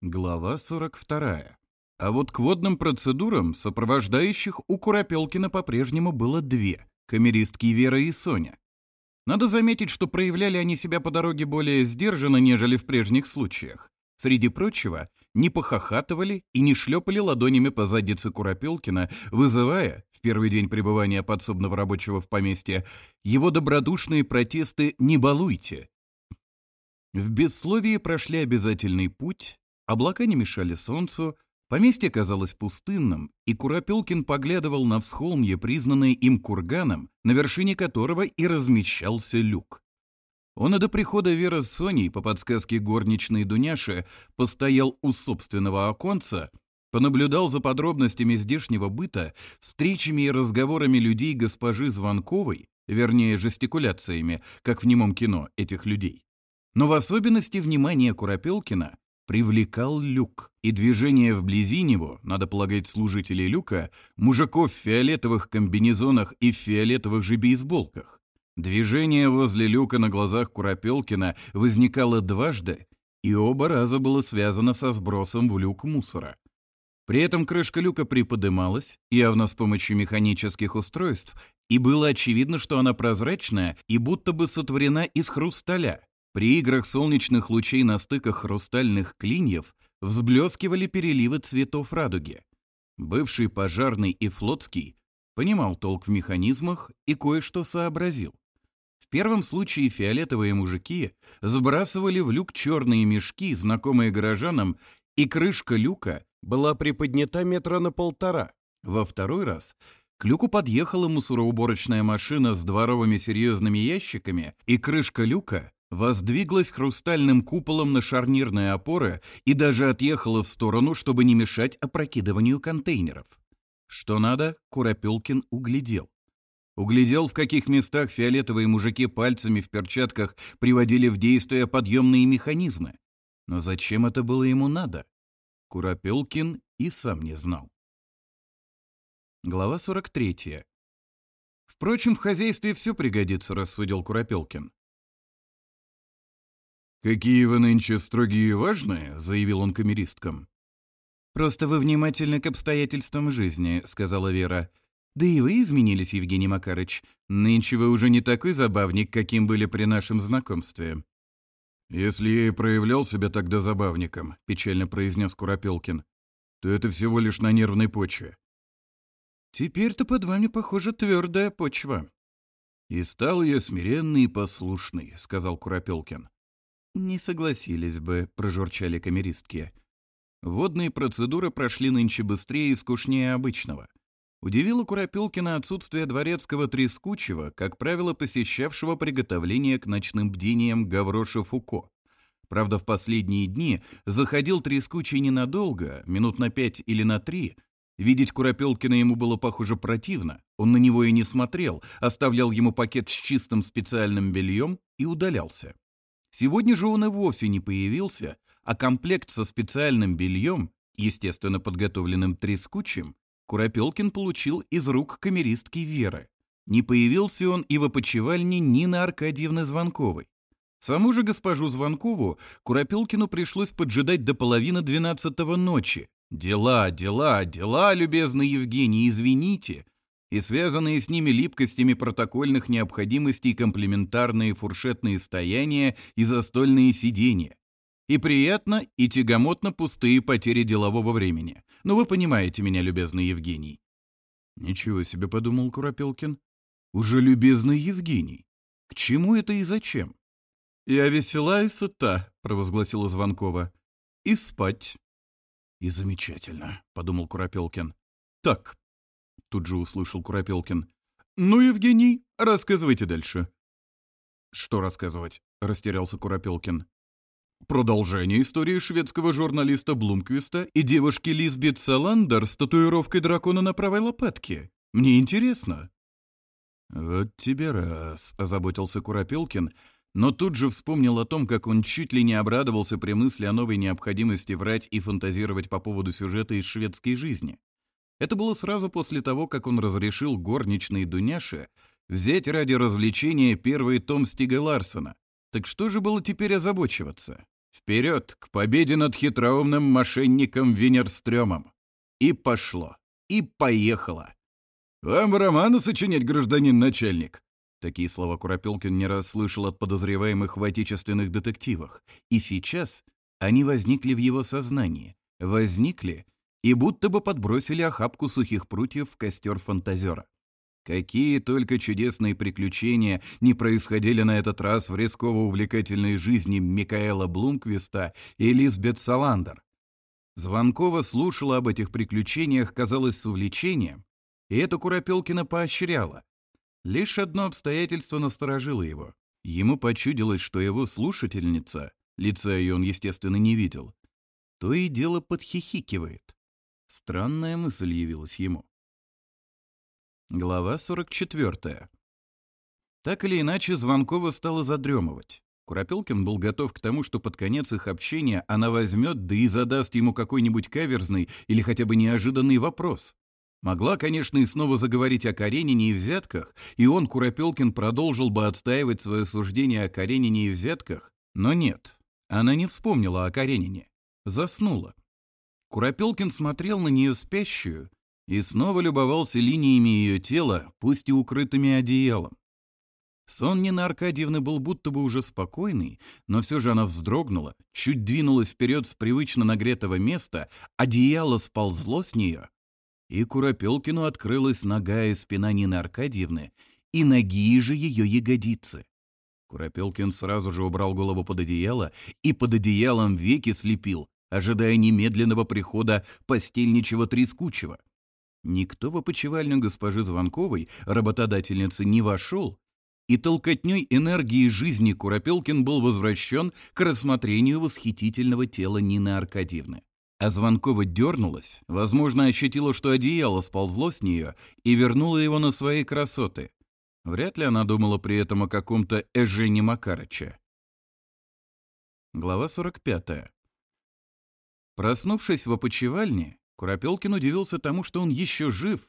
Глава 42. А вот к водным процедурам сопровождающих у Куропелкина по-прежнему было две — камеристки Вера и Соня. Надо заметить, что проявляли они себя по дороге более сдержанно, нежели в прежних случаях. Среди прочего, не похохатывали и не шлепали ладонями по заднице Куропелкина, вызывая, в первый день пребывания подсобного рабочего в поместье, его добродушные протесты «не балуйте». В бессловии прошли обязательный путь, Облака не мешали солнцу, поместье казалось пустынным, и Куропелкин поглядывал на всхолмье, признанное им курганом, на вершине которого и размещался люк. Он и до прихода Веры с Соней, по подсказке горничной Дуняши, постоял у собственного оконца, понаблюдал за подробностями здешнего быта, встречами и разговорами людей госпожи Звонковой, вернее, жестикуляциями, как в немом кино этих людей. Но в особенности внимание Куропелкина привлекал люк, и движение вблизи него, надо полагать служителей люка, мужиков в фиолетовых комбинезонах и в фиолетовых же бейсболках. Движение возле люка на глазах Куропелкина возникало дважды, и оба раза было связано со сбросом в люк мусора. При этом крышка люка приподымалась, явно с помощью механических устройств, и было очевидно, что она прозрачная и будто бы сотворена из хрусталя — при играх солнечных лучей на стыках хрустальных клиньев взблескивали переливы цветов радуги. Бывший пожарный и флотский понимал толк в механизмах и кое-что сообразил. В первом случае фиолетовые мужики сбрасывали в люк черные мешки, знакомые горожанам, и крышка люка была приподнята метра на полтора. Во второй раз к люку подъехала мусороуборочная машина с дворовыми серьезными ящиками, и крышка люка воздвиглась хрустальным куполом на шарнирные опоры и даже отъехала в сторону, чтобы не мешать опрокидыванию контейнеров. Что надо, Куропелкин углядел. Углядел, в каких местах фиолетовые мужики пальцами в перчатках приводили в действие подъемные механизмы. Но зачем это было ему надо? Куропелкин и сам не знал. Глава 43. Впрочем, в хозяйстве все пригодится, рассудил Куропелкин. «Какие вы нынче строгие и важные», — заявил он камеристкам. «Просто вы внимательны к обстоятельствам жизни», — сказала Вера. «Да и вы изменились, Евгений Макарыч. Нынче вы уже не такой забавник, каким были при нашем знакомстве». «Если я и проявлял себя тогда забавником», — печально произнес Куропелкин, «то это всего лишь на нервной почве». «Теперь-то под вами, похоже, твердая почва». «И стал я смиренный и послушный», — сказал Куропелкин. Не согласились бы, прожурчали камеристки. Водные процедуры прошли нынче быстрее и скучнее обычного. Удивило Куропилкина отсутствие дворецкого трескучего, как правило, посещавшего приготовление к ночным бдениям Гавроша Фуко. Правда, в последние дни заходил трескучий ненадолго, минут на пять или на три. Видеть Куропелкина ему было, похоже, противно. Он на него и не смотрел, оставлял ему пакет с чистым специальным бельем и удалялся. Сегодня же он и вовсе не появился, а комплект со специальным бельем, естественно подготовленным трескучим, Куропелкин получил из рук камеристки Веры. Не появился он и в опочивальне Нины Аркадьевны Звонковой. Саму же госпожу Звонкову Куропелкину пришлось поджидать до половины двенадцатого ночи. «Дела, дела, дела, любезный Евгений, извините, и связанные с ними липкостями протокольных необходимостей комплементарные фуршетные стояния и застольные сидения. И приятно, и тягомотно пустые потери делового времени. Но ну, вы понимаете меня, любезный Евгений. Ничего себе, подумал Куропелкин. Уже любезный Евгений. К чему это и зачем? Я весела и сыта, провозгласила Звонкова. И спать. И замечательно, подумал Куропелкин. Так, Тут же услышал Куропелкин. «Ну, Евгений, рассказывайте дальше». «Что рассказывать?» — растерялся Куропелкин. Продолжение истории шведского журналиста Блумквиста и девушки Лизбет Саландер с татуировкой дракона на правой лопатке. Мне интересно. «Вот тебе раз», — озаботился Куропелкин, но тут же вспомнил о том, как он чуть ли не обрадовался при мысли о новой необходимости врать и фантазировать по поводу сюжета из шведской жизни. Это было сразу после того, как он разрешил горничной Дуняше взять ради развлечения первый том Стига Ларсона. Так что же было теперь озабочиваться? Вперед, к победе над хитроумным мошенником Венерстрёмом. И пошло, и поехало. «Вам романы сочинять, гражданин начальник?» Такие слова Куропелкин не раз слышал от подозреваемых в отечественных детективах. И сейчас они возникли в его сознании. Возникли — и будто бы подбросили охапку сухих прутьев в костер фантазера. Какие только чудесные приключения не происходили на этот раз в рисково-увлекательной жизни Микаэла Блумквиста и Лизбет Саландер. Звонкова слушала об этих приключениях, казалось, с увлечением, и это Куропелкина поощряла. Лишь одно обстоятельство насторожило его. Ему почудилось, что его слушательница, лица ее он, естественно, не видел, то и дело подхихикивает. Странная мысль явилась ему. Глава 44. Так или иначе, Звонкова стала задремывать. Куропелкин был готов к тому, что под конец их общения она возьмет, да и задаст ему какой-нибудь каверзный или хотя бы неожиданный вопрос. Могла, конечно, и снова заговорить о Каренине и взятках, и он, Куропелкин, продолжил бы отстаивать свое суждение о Каренине и взятках, но нет, она не вспомнила о Каренине. Заснула. Куропелкин смотрел на нее спящую и снова любовался линиями ее тела, пусть и укрытыми одеялом. Сон Нины Аркадьевны был будто бы уже спокойный, но все же она вздрогнула, чуть двинулась вперед с привычно нагретого места, одеяло сползло с нее, и Куропелкину открылась нога и спина Нины Аркадьевны, и ноги же ее ягодицы. Куропелкин сразу же убрал голову под одеяло и под одеялом веки слепил, ожидая немедленного прихода постельничего трескучего. Никто в опочивальню госпожи Звонковой, работодательницы, не вошел, и толкотней энергии жизни Куропелкин был возвращен к рассмотрению восхитительного тела Нины Аркадьевны. А Звонкова дернулась, возможно, ощутила, что одеяло сползло с нее и вернула его на свои красоты. Вряд ли она думала при этом о каком-то Эжене Макарыче. Глава 45. Проснувшись в опочивальне, Куропелкин удивился тому, что он еще жив,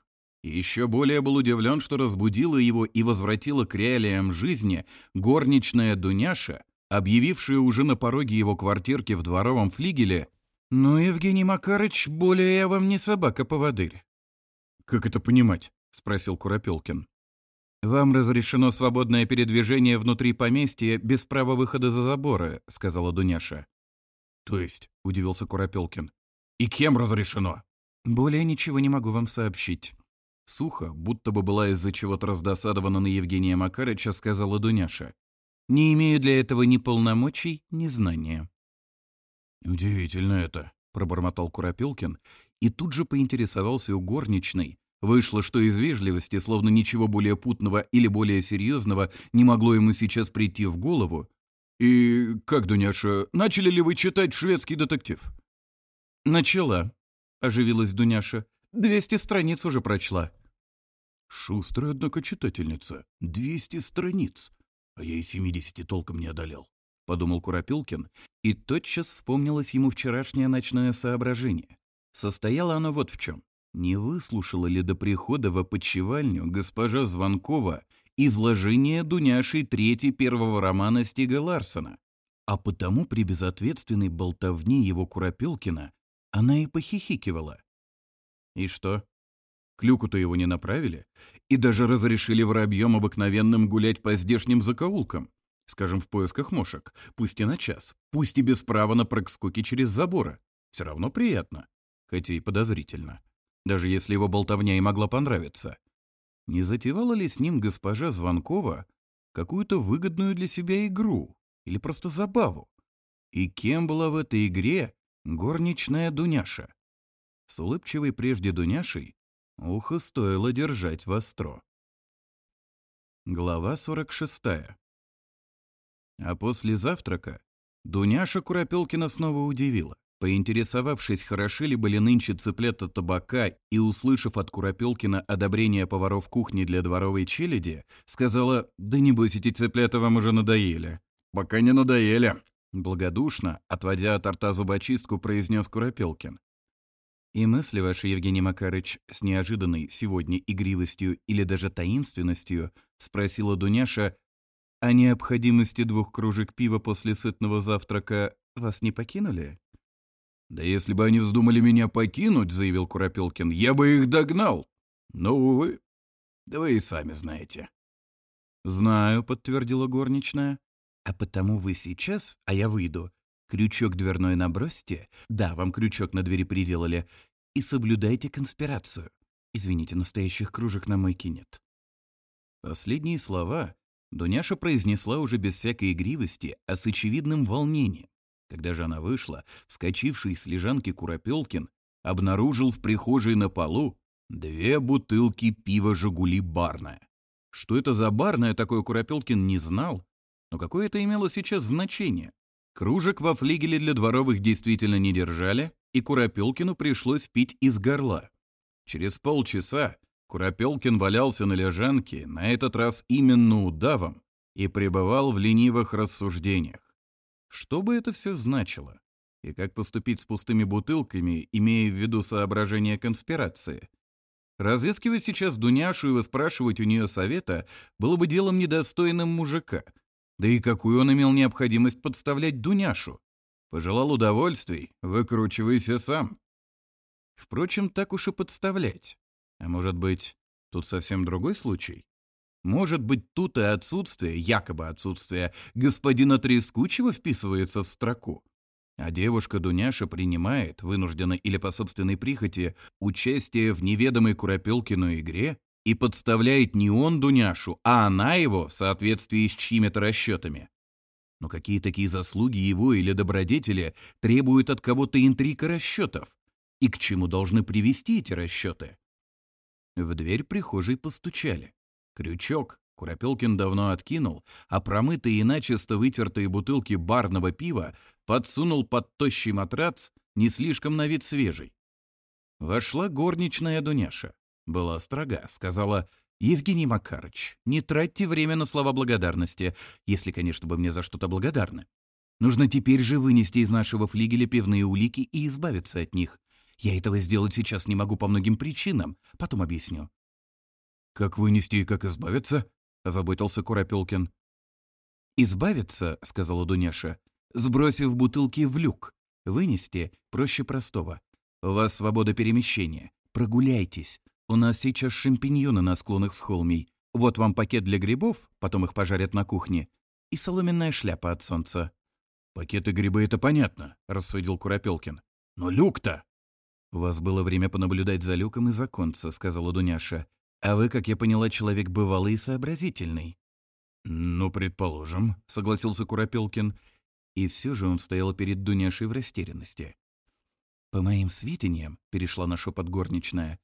и еще более был удивлен, что разбудила его и возвратила к реалиям жизни горничная Дуняша, объявившая уже на пороге его квартирки в дворовом флигеле «Ну, Евгений Макарыч, более я вам не собака-поводырь». «Как это понимать?» — спросил Куропелкин. «Вам разрешено свободное передвижение внутри поместья без права выхода за заборы», — сказала Дуняша. «То есть?» — удивился Куропелкин. «И кем разрешено?» «Более ничего не могу вам сообщить». Сухо, будто бы была из-за чего-то раздосадована на Евгения Макарыча, сказала Дуняша. «Не имею для этого ни полномочий, ни знания». «Удивительно это», — пробормотал Куропелкин и тут же поинтересовался у горничной. Вышло, что из вежливости, словно ничего более путного или более серьезного, не могло ему сейчас прийти в голову, и как, Дуняша, начали ли вы читать шведский детектив? Начала, оживилась Дуняша. Двести страниц уже прочла. Шустрая, однако, читательница. Двести страниц. А я и семидесяти толком не одолел, подумал Куропилкин, и тотчас вспомнилось ему вчерашнее ночное соображение. Состояло оно вот в чем. Не выслушала ли до прихода в опочивальню госпожа Звонкова изложение Дуняшей третьей первого романа Стига Ларсона. А потому при безответственной болтовне его Куропелкина она и похихикивала. И что? Клюку-то его не направили, и даже разрешили воробьем обыкновенным гулять по здешним закоулкам, скажем, в поисках мошек, пусть и на час, пусть и без права на прокскоки через заборы. Все равно приятно, хотя и подозрительно, даже если его болтовня и могла понравиться. Не затевала ли с ним госпожа Звонкова какую-то выгодную для себя игру или просто забаву? И кем была в этой игре горничная Дуняша? С улыбчивой прежде Дуняшей ухо стоило держать востро. Глава 46. А после завтрака Дуняша Куропелкина снова удивила. Поинтересовавшись, хороши ли были нынче цыплята табака и услышав от Куропелкина одобрение поваров кухни для дворовой челяди, сказала «Да небось эти цыплята вам уже надоели». «Пока не надоели», — благодушно, отводя от рта зубочистку, произнес Куропелкин. «И мысли ваши, Евгений Макарыч, с неожиданной сегодня игривостью или даже таинственностью?» — спросила Дуняша. «О необходимости двух кружек пива после сытного завтрака вас не покинули?» «Да если бы они вздумали меня покинуть, — заявил Куропилкин, — я бы их догнал. Но, увы, да вы и сами знаете». «Знаю», — подтвердила горничная. «А потому вы сейчас, а я выйду. Крючок дверной набросьте, да, вам крючок на двери приделали, и соблюдайте конспирацию. Извините, настоящих кружек на мойке нет». Последние слова Дуняша произнесла уже без всякой игривости, а с очевидным волнением. Когда же она вышла, вскочивший с лежанки Куропелкин обнаружил в прихожей на полу две бутылки пива «Жигули» барное. Что это за барное, такое Куропелкин не знал, но какое это имело сейчас значение? Кружек во флигеле для дворовых действительно не держали, и Куропелкину пришлось пить из горла. Через полчаса Куропелкин валялся на лежанке, на этот раз именно удавом, и пребывал в ленивых рассуждениях. Что бы это все значило? И как поступить с пустыми бутылками, имея в виду соображение конспирации? Разыскивать сейчас Дуняшу и выспрашивать у нее совета было бы делом недостойным мужика. Да и какую он имел необходимость подставлять Дуняшу? Пожелал удовольствий, выкручивайся сам. Впрочем, так уж и подставлять. А может быть, тут совсем другой случай? Может быть, тут и отсутствие, якобы отсутствие, господина Трескучего вписывается в строку. А девушка Дуняша принимает, вынужденно или по собственной прихоти, участие в неведомой Куропелкину игре и подставляет не он Дуняшу, а она его в соответствии с чьими-то расчетами. Но какие такие заслуги его или добродетели требуют от кого-то интриг и расчетов? И к чему должны привести эти расчеты? В дверь прихожей постучали. Крючок Куропелкин давно откинул, а промытые и начисто вытертые бутылки барного пива подсунул под тощий матрац, не слишком на вид свежий. Вошла горничная Дуняша. Была строга, сказала, «Евгений Макарыч, не тратьте время на слова благодарности, если, конечно, вы мне за что-то благодарны. Нужно теперь же вынести из нашего флигеля пивные улики и избавиться от них. Я этого сделать сейчас не могу по многим причинам, потом объясню. «Как вынести и как избавиться?» — озаботился Куропелкин. «Избавиться», — сказала Дуняша, — «сбросив бутылки в люк. Вынести проще простого. У вас свобода перемещения. Прогуляйтесь. У нас сейчас шампиньоны на склонах с холмей. Вот вам пакет для грибов, потом их пожарят на кухне, и соломенная шляпа от солнца». «Пакеты грибы — это понятно», — рассудил Куропелкин. «Но люк-то...» «У вас было время понаблюдать за люком и за оконца», — сказала Дуняша. А вы, как я поняла, человек бывалый и сообразительный. «Ну, предположим», — согласился Куропелкин. И все же он стоял перед Дуняшей в растерянности. «По моим сведениям», — перешла на шепот горничная,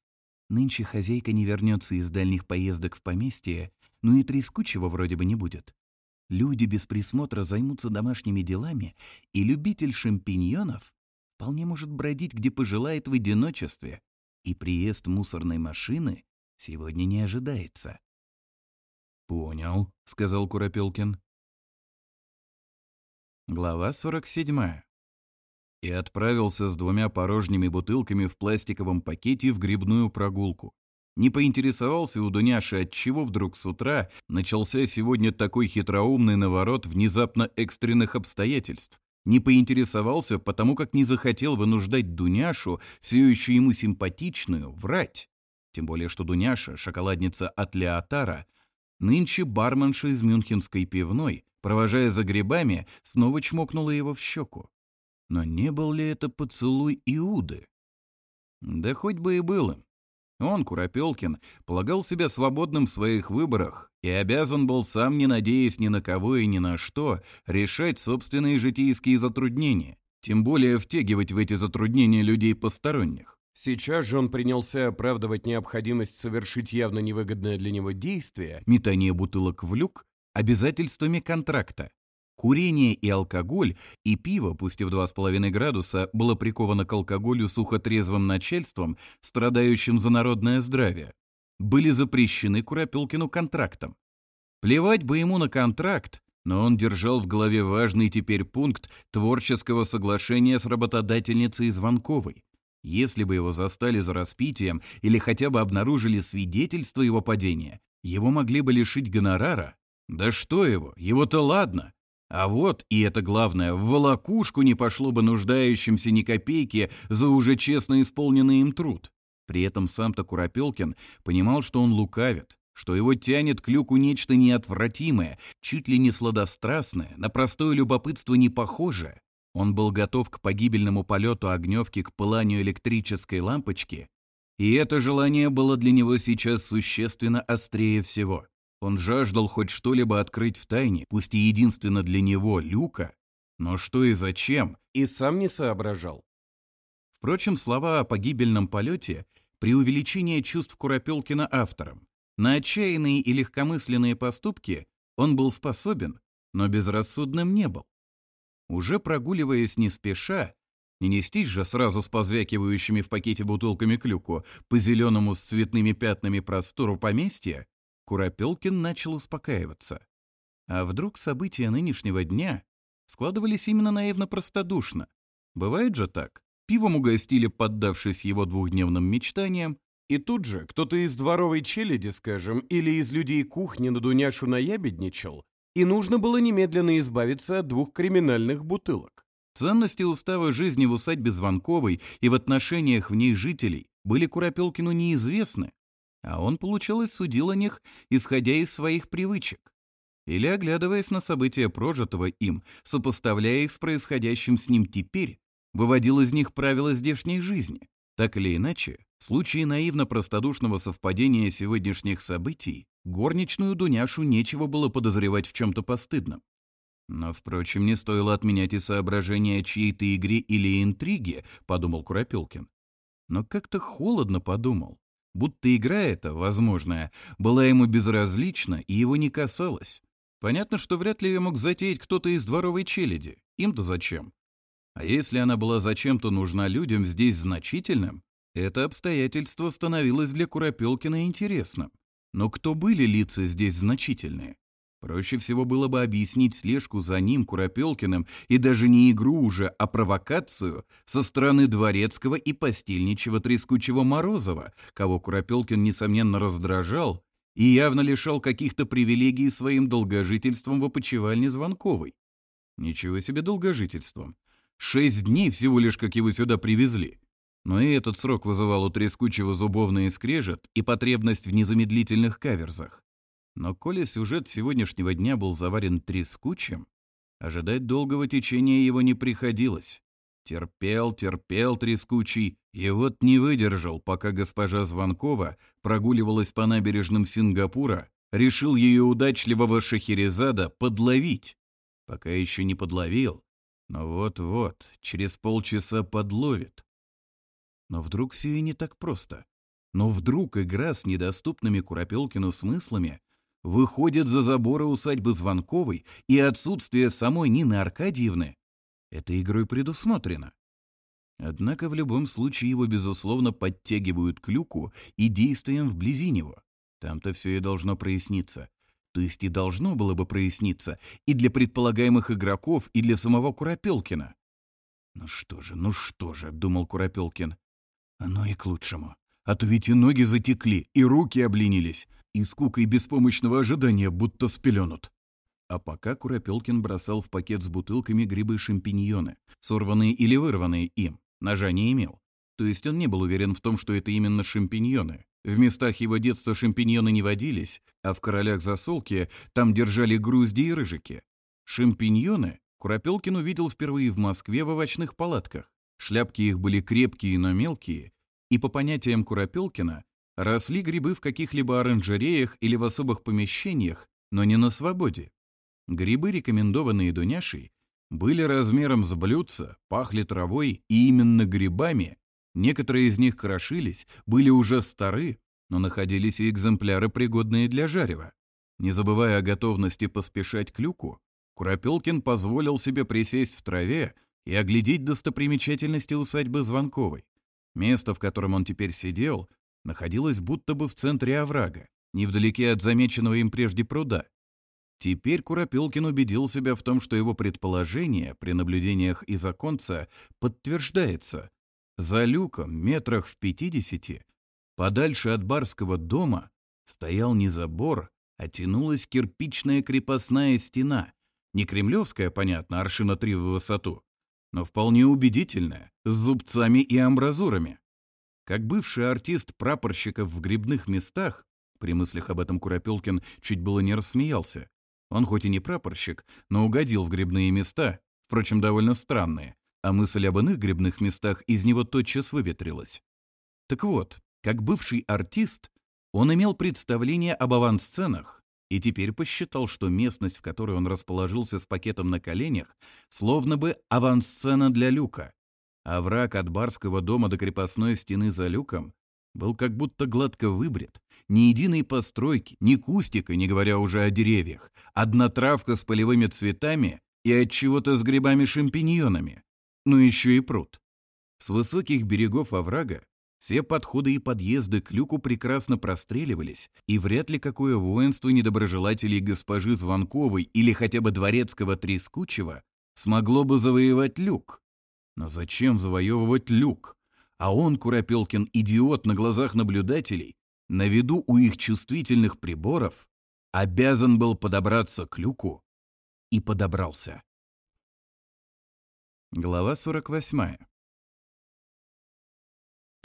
«нынче хозяйка не вернется из дальних поездок в поместье, ну и трескучего вроде бы не будет. Люди без присмотра займутся домашними делами, и любитель шампиньонов вполне может бродить, где пожелает в одиночестве, и приезд мусорной машины сегодня не ожидается». «Понял», — сказал Куропелкин. Глава 47. И отправился с двумя порожними бутылками в пластиковом пакете в грибную прогулку. Не поинтересовался у Дуняши, отчего вдруг с утра начался сегодня такой хитроумный наворот внезапно экстренных обстоятельств. Не поинтересовался, потому как не захотел вынуждать Дуняшу, все еще ему симпатичную, врать. Тем более, что Дуняша, шоколадница от Леотара, нынче барменша из мюнхенской пивной, провожая за грибами, снова чмокнула его в щеку. Но не был ли это поцелуй Иуды? Да хоть бы и был им. Он, Куропелкин, полагал себя свободным в своих выборах и обязан был сам, не надеясь ни на кого и ни на что, решать собственные житейские затруднения, тем более втягивать в эти затруднения людей посторонних. Сейчас же он принялся оправдывать необходимость совершить явно невыгодное для него действие, метание бутылок в люк, обязательствами контракта. Курение и алкоголь, и пиво, пусть и в 2,5 градуса, было приковано к алкоголю сухотрезвым начальством, страдающим за народное здравие. Были запрещены Курапелкину контрактом. Плевать бы ему на контракт, но он держал в голове важный теперь пункт творческого соглашения с работодательницей Звонковой. Если бы его застали за распитием или хотя бы обнаружили свидетельство его падения, его могли бы лишить гонорара. Да что его, его-то ладно. А вот, и это главное, в волокушку не пошло бы нуждающимся ни копейки за уже честно исполненный им труд. При этом сам-то Куропелкин понимал, что он лукавит, что его тянет к люку нечто неотвратимое, чуть ли не сладострастное, на простое любопытство не похожее. Он был готов к погибельному полету огневки к пыланию электрической лампочки, и это желание было для него сейчас существенно острее всего. Он жаждал хоть что-либо открыть в тайне, пусть и единственно для него, Люка, но что и зачем? И сам не соображал. Впрочем, слова о погибельном полете – преувеличение чувств Куропелкина автором. На отчаянные и легкомысленные поступки он был способен, но безрассудным не был. Уже прогуливаясь не спеша, не нестись же сразу с позвякивающими в пакете бутылками клюку по зеленому с цветными пятнами простору поместья, Куропелкин начал успокаиваться. А вдруг события нынешнего дня складывались именно наивно простодушно? Бывает же так. Пивом угостили, поддавшись его двухдневным мечтаниям, и тут же кто-то из дворовой челяди, скажем, или из людей кухни на Дуняшу наябедничал, и нужно было немедленно избавиться от двух криминальных бутылок. Ценности устава жизни в усадьбе Звонковой и в отношениях в ней жителей были Куропелкину неизвестны, а он, получалось, судил о них, исходя из своих привычек или оглядываясь на события прожитого им, сопоставляя их с происходящим с ним теперь, выводил из них правила здешней жизни. Так или иначе, в случае наивно-простодушного совпадения сегодняшних событий горничную Дуняшу нечего было подозревать в чем-то постыдном. «Но, впрочем, не стоило отменять и соображения чьей-то игре или интриге», — подумал Куропилкин. Но как-то холодно подумал, будто игра эта, возможная, была ему безразлична и его не касалась. Понятно, что вряд ли ее мог затеять кто-то из дворовой челяди. Им-то зачем? А если она была зачем-то нужна людям здесь значительным, это обстоятельство становилось для Куропелкина интересным. Но кто были лица здесь значительные? Проще всего было бы объяснить слежку за ним, Куропелкиным, и даже не игру уже, а провокацию со стороны дворецкого и постельничего трескучего Морозова, кого Куропелкин, несомненно, раздражал и явно лишал каких-то привилегий своим долгожительством в опочивальне Звонковой. Ничего себе долгожительством. Шесть дней всего лишь, как его сюда привезли. Но и этот срок вызывал у трескучего зубовный скрежет и потребность в незамедлительных каверзах. Но коли сюжет сегодняшнего дня был заварен трескучим, ожидать долгого течения его не приходилось. Терпел, терпел трескучий, и вот не выдержал, пока госпожа Звонкова прогуливалась по набережным Сингапура, решил ее удачливого Шахерезада подловить. Пока еще не подловил, но вот-вот, через полчаса подловит. Но вдруг все и не так просто. Но вдруг игра с недоступными Куропелкину смыслами выходит за заборы усадьбы Звонковой, и отсутствие самой Нины Аркадьевны этой игрой предусмотрено. Однако в любом случае его, безусловно, подтягивают к люку и действуем вблизи него. Там-то все и должно проясниться. То есть и должно было бы проясниться и для предполагаемых игроков, и для самого Куропелкина. «Ну что же, ну что же», — думал Куропелкин, «Оно и к лучшему. А то ведь и ноги затекли, и руки обленились, и скука и беспомощного ожидания будто спеленут». А пока Куропелкин бросал в пакет с бутылками грибы-шампиньоны, сорванные или вырванные им, ножа не имел. То есть он не был уверен в том, что это именно шампиньоны. В местах его детства шампиньоны не водились, а в королях засолки там держали грузди и рыжики. Шампиньоны Куропелкин увидел впервые в Москве в овощных палатках. Шляпки их были крепкие, но мелкие, и по понятиям Куропелкина росли грибы в каких-либо оранжереях или в особых помещениях, но не на свободе. Грибы, рекомендованные Дуняшей, были размером с блюдца, пахли травой и именно грибами. Некоторые из них крошились, были уже стары, но находились и экземпляры, пригодные для жарева. Не забывая о готовности поспешать к люку, Куропелкин позволил себе присесть в траве, и оглядеть достопримечательности усадьбы Звонковой. Место, в котором он теперь сидел, находилось будто бы в центре оврага, невдалеке от замеченного им прежде пруда. Теперь Куропилкин убедил себя в том, что его предположение при наблюдениях из оконца подтверждается. За люком, метрах в пятидесяти, подальше от барского дома, стоял не забор, а тянулась кирпичная крепостная стена. Не кремлевская, понятно, аршина три в высоту, но вполне убедительная, с зубцами и амбразурами. Как бывший артист прапорщиков в грибных местах, при мыслях об этом Куропелкин чуть было не рассмеялся. Он хоть и не прапорщик, но угодил в грибные места, впрочем, довольно странные, а мысль об иных грибных местах из него тотчас выветрилась. Так вот, как бывший артист, он имел представление об авансценах, и теперь посчитал, что местность, в которой он расположился с пакетом на коленях, словно бы авансцена для люка. А враг от барского дома до крепостной стены за люком был как будто гладко выбрит. Ни единой постройки, ни кустика, не говоря уже о деревьях. Одна травка с полевыми цветами и от чего-то с грибами-шампиньонами. Ну еще и пруд. С высоких берегов оврага все подходы и подъезды к люку прекрасно простреливались, и вряд ли какое воинство недоброжелателей госпожи Звонковой или хотя бы дворецкого Трескучего смогло бы завоевать люк. Но зачем завоевывать люк? А он, Куропелкин, идиот на глазах наблюдателей, на виду у их чувствительных приборов, обязан был подобраться к люку и подобрался. Глава 48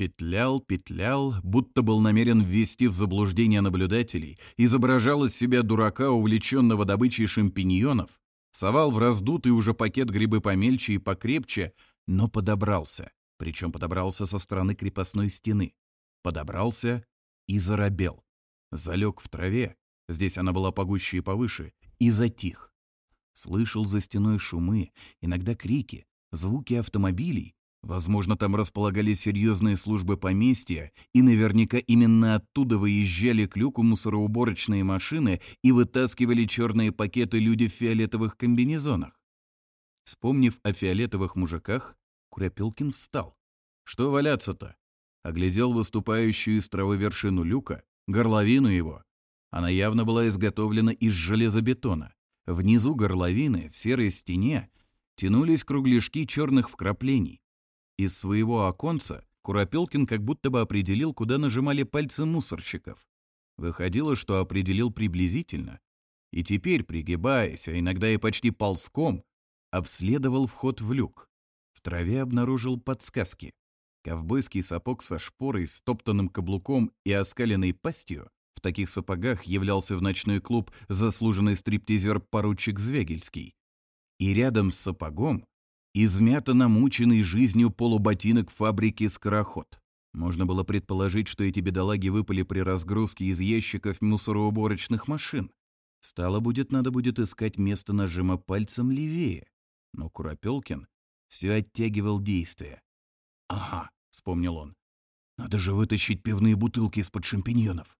петлял, петлял, будто был намерен ввести в заблуждение наблюдателей, изображал из себя дурака, увлеченного добычей шампиньонов, совал в раздутый уже пакет грибы помельче и покрепче, но подобрался, причем подобрался со стороны крепостной стены. Подобрался и заробел. Залег в траве, здесь она была погуще и повыше, и затих. Слышал за стеной шумы, иногда крики, звуки автомобилей, Возможно, там располагались серьезные службы поместья, и наверняка именно оттуда выезжали к люку мусороуборочные машины и вытаскивали черные пакеты люди в фиолетовых комбинезонах. Вспомнив о фиолетовых мужиках, Куряпилкин встал. «Что валяться-то?» Оглядел выступающую из травы вершину люка, горловину его. Она явно была изготовлена из железобетона. Внизу горловины, в серой стене, тянулись кругляшки черных вкраплений. Из своего оконца Куропелкин как будто бы определил, куда нажимали пальцы мусорщиков. Выходило, что определил приблизительно. И теперь, пригибаясь, а иногда и почти ползком, обследовал вход в люк. В траве обнаружил подсказки. Ковбойский сапог со шпорой, с каблуком и оскаленной пастью в таких сапогах являлся в ночной клуб заслуженный стриптизер-поручик Звегельский. И рядом с сапогом измято намученный жизнью полуботинок фабрики «Скороход». Можно было предположить, что эти бедолаги выпали при разгрузке из ящиков мусороуборочных машин. Стало будет, надо будет искать место нажима пальцем левее. Но Куропелкин все оттягивал действие. «Ага», — вспомнил он, — «надо же вытащить пивные бутылки из-под шампиньонов».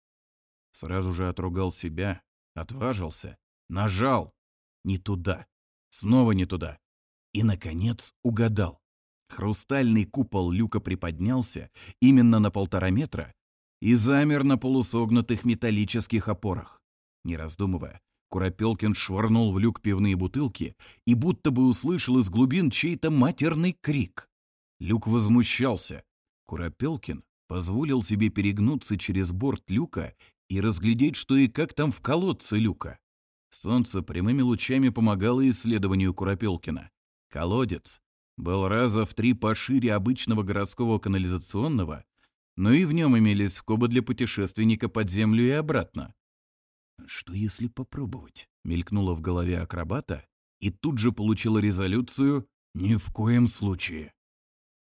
Сразу же отругал себя, отважился, нажал. Не туда, снова не туда и, наконец, угадал. Хрустальный купол люка приподнялся именно на полтора метра и замер на полусогнутых металлических опорах. Не раздумывая, Куропелкин швырнул в люк пивные бутылки и будто бы услышал из глубин чей-то матерный крик. Люк возмущался. Куропелкин позволил себе перегнуться через борт люка и разглядеть, что и как там в колодце люка. Солнце прямыми лучами помогало исследованию Куропелкина. Колодец был раза в три пошире обычного городского канализационного, но и в нем имелись скобы для путешественника под землю и обратно. «Что если попробовать?» — мелькнуло в голове акробата и тут же получила резолюцию «Ни в коем случае».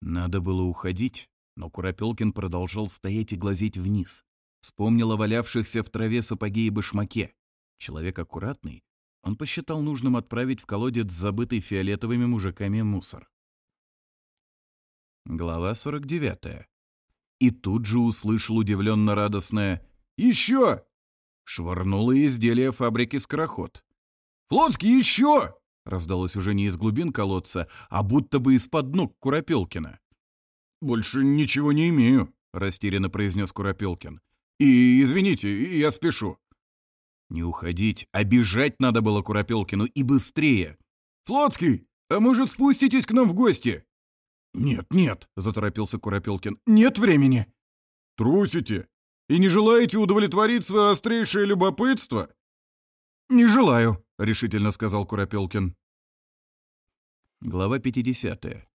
Надо было уходить, но Куропелкин продолжал стоять и глазеть вниз. Вспомнил о валявшихся в траве сапоге и башмаке. Человек аккуратный, он посчитал нужным отправить в колодец забытый фиолетовыми мужиками мусор. Глава 49. И тут же услышал удивленно радостное «Еще!» Швырнуло изделие фабрики «Скороход». «Флотский, еще!» раздалось уже не из глубин колодца, а будто бы из-под ног Куропелкина. «Больше ничего не имею», — растерянно произнес Куропелкин. «И извините, я спешу. Не уходить, а бежать надо было Куропелкину и быстрее. «Флотский, а может спуститесь к нам в гости?» «Нет, нет», — заторопился Куропелкин, — «нет времени». «Трусите? И не желаете удовлетворить свое острейшее любопытство?» «Не желаю», — решительно сказал Куропелкин. Глава 50.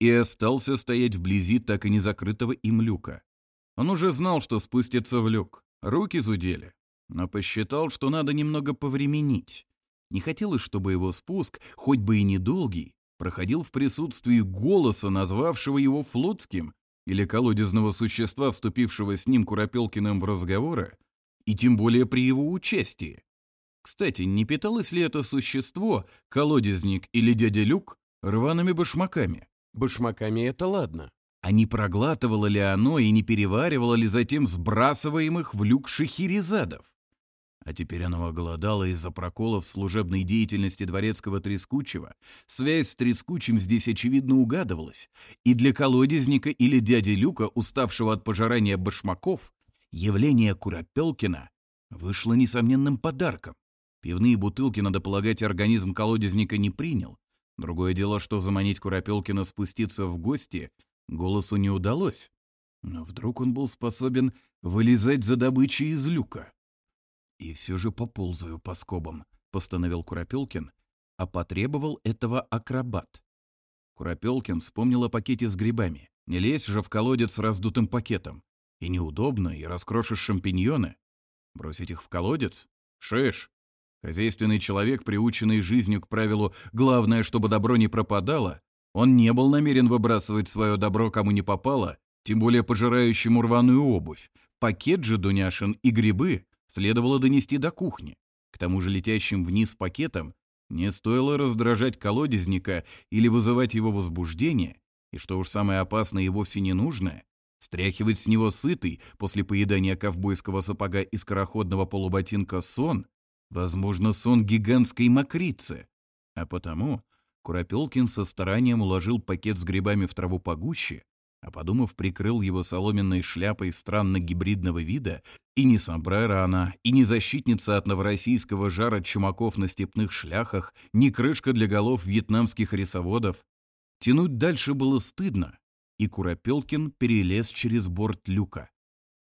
И остался стоять вблизи так и не закрытого им люка. Он уже знал, что спустится в люк. Руки зудели но посчитал, что надо немного повременить. Не хотелось, чтобы его спуск, хоть бы и недолгий, проходил в присутствии голоса, назвавшего его флотским, или колодезного существа, вступившего с ним Куропелкиным в разговоры, и тем более при его участии. Кстати, не питалось ли это существо, колодезник или дядя Люк, рваными башмаками? Башмаками это ладно. А не проглатывало ли оно и не переваривало ли затем сбрасываемых в люк шахерезадов? А теперь она оголодала из-за проколов служебной деятельности дворецкого Трескучего. Связь с Трескучим здесь, очевидно, угадывалась. И для колодезника или дяди Люка, уставшего от пожирания башмаков, явление Куропелкина вышло несомненным подарком. Пивные бутылки, надо полагать, организм колодезника не принял. Другое дело, что заманить Куропелкина спуститься в гости голосу не удалось. Но вдруг он был способен вылезать за добычей из люка. «И все же поползаю по скобам», — постановил Куропелкин, а потребовал этого акробат. Куропелкин вспомнил о пакете с грибами. «Не лезь же в колодец с раздутым пакетом. И неудобно, и раскрошишь шампиньоны. Бросить их в колодец? Шиш!» Хозяйственный человек, приученный жизнью к правилу «главное, чтобы добро не пропадало», он не был намерен выбрасывать свое добро кому не попало, тем более пожирающему рваную обувь. Пакет же Дуняшин и грибы следовало донести до кухни. К тому же летящим вниз пакетом не стоило раздражать колодезника или вызывать его возбуждение, и что уж самое опасное и вовсе не нужное, стряхивать с него сытый после поедания ковбойского сапога и скороходного полуботинка сон, возможно, сон гигантской мокрицы. А потому Куропелкин со старанием уложил пакет с грибами в траву погуще, а, подумав, прикрыл его соломенной шляпой странно-гибридного вида, и не сомбрера она, и не защитница от новороссийского жара чумаков на степных шляхах, ни крышка для голов вьетнамских рисоводов. Тянуть дальше было стыдно, и Куропелкин перелез через борт люка.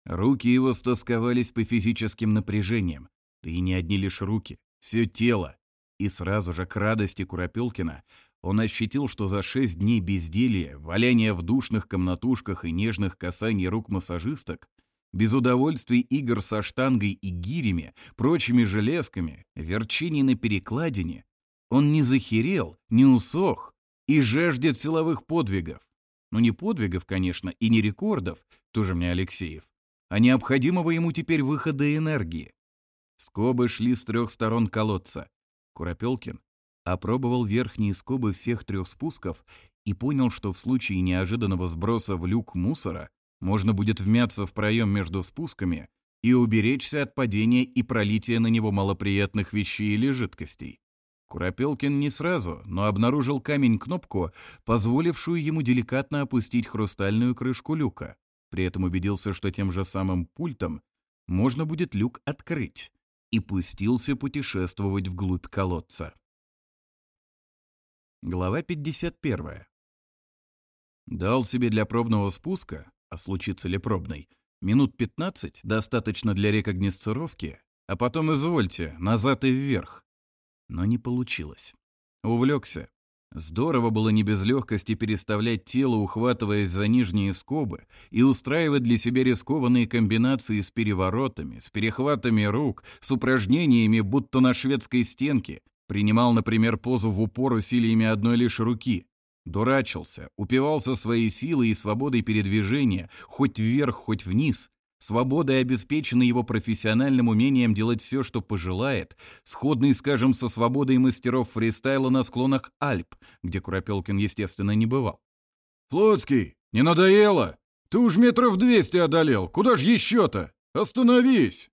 Руки его стосковались по физическим напряжениям, да и не одни лишь руки, все тело. И сразу же к радости Куропелкина он ощутил, что за шесть дней безделия, валяния в душных комнатушках и нежных касаний рук массажисток, без удовольствий игр со штангой и гирями, прочими железками, верчений на перекладине, он не захерел, не усох и жаждет силовых подвигов. Ну не подвигов, конечно, и не рекордов, тоже мне Алексеев, а необходимого ему теперь выхода энергии. Скобы шли с трех сторон колодца. Куропелкин, опробовал верхние скобы всех трех спусков и понял, что в случае неожиданного сброса в люк мусора можно будет вмяться в проем между спусками и уберечься от падения и пролития на него малоприятных вещей или жидкостей. Куропелкин не сразу, но обнаружил камень-кнопку, позволившую ему деликатно опустить хрустальную крышку люка. При этом убедился, что тем же самым пультом можно будет люк открыть, и пустился путешествовать вглубь колодца. Глава 51. Дал себе для пробного спуска, а случится ли пробный, минут 15, достаточно для рекогнесцировки, а потом извольте, назад и вверх. Но не получилось. Увлекся. Здорово было не без легкости переставлять тело, ухватываясь за нижние скобы, и устраивать для себя рискованные комбинации с переворотами, с перехватами рук, с упражнениями, будто на шведской стенке, Принимал, например, позу в упор усилиями одной лишь руки. Дурачился, упивался своей силой и свободой передвижения, хоть вверх, хоть вниз. Свобода обеспечена его профессиональным умением делать все, что пожелает, сходный, скажем, со свободой мастеров фристайла на склонах Альп, где Куропелкин, естественно, не бывал. «Флотский, не надоело? Ты уж метров двести одолел, куда ж еще-то? Остановись!»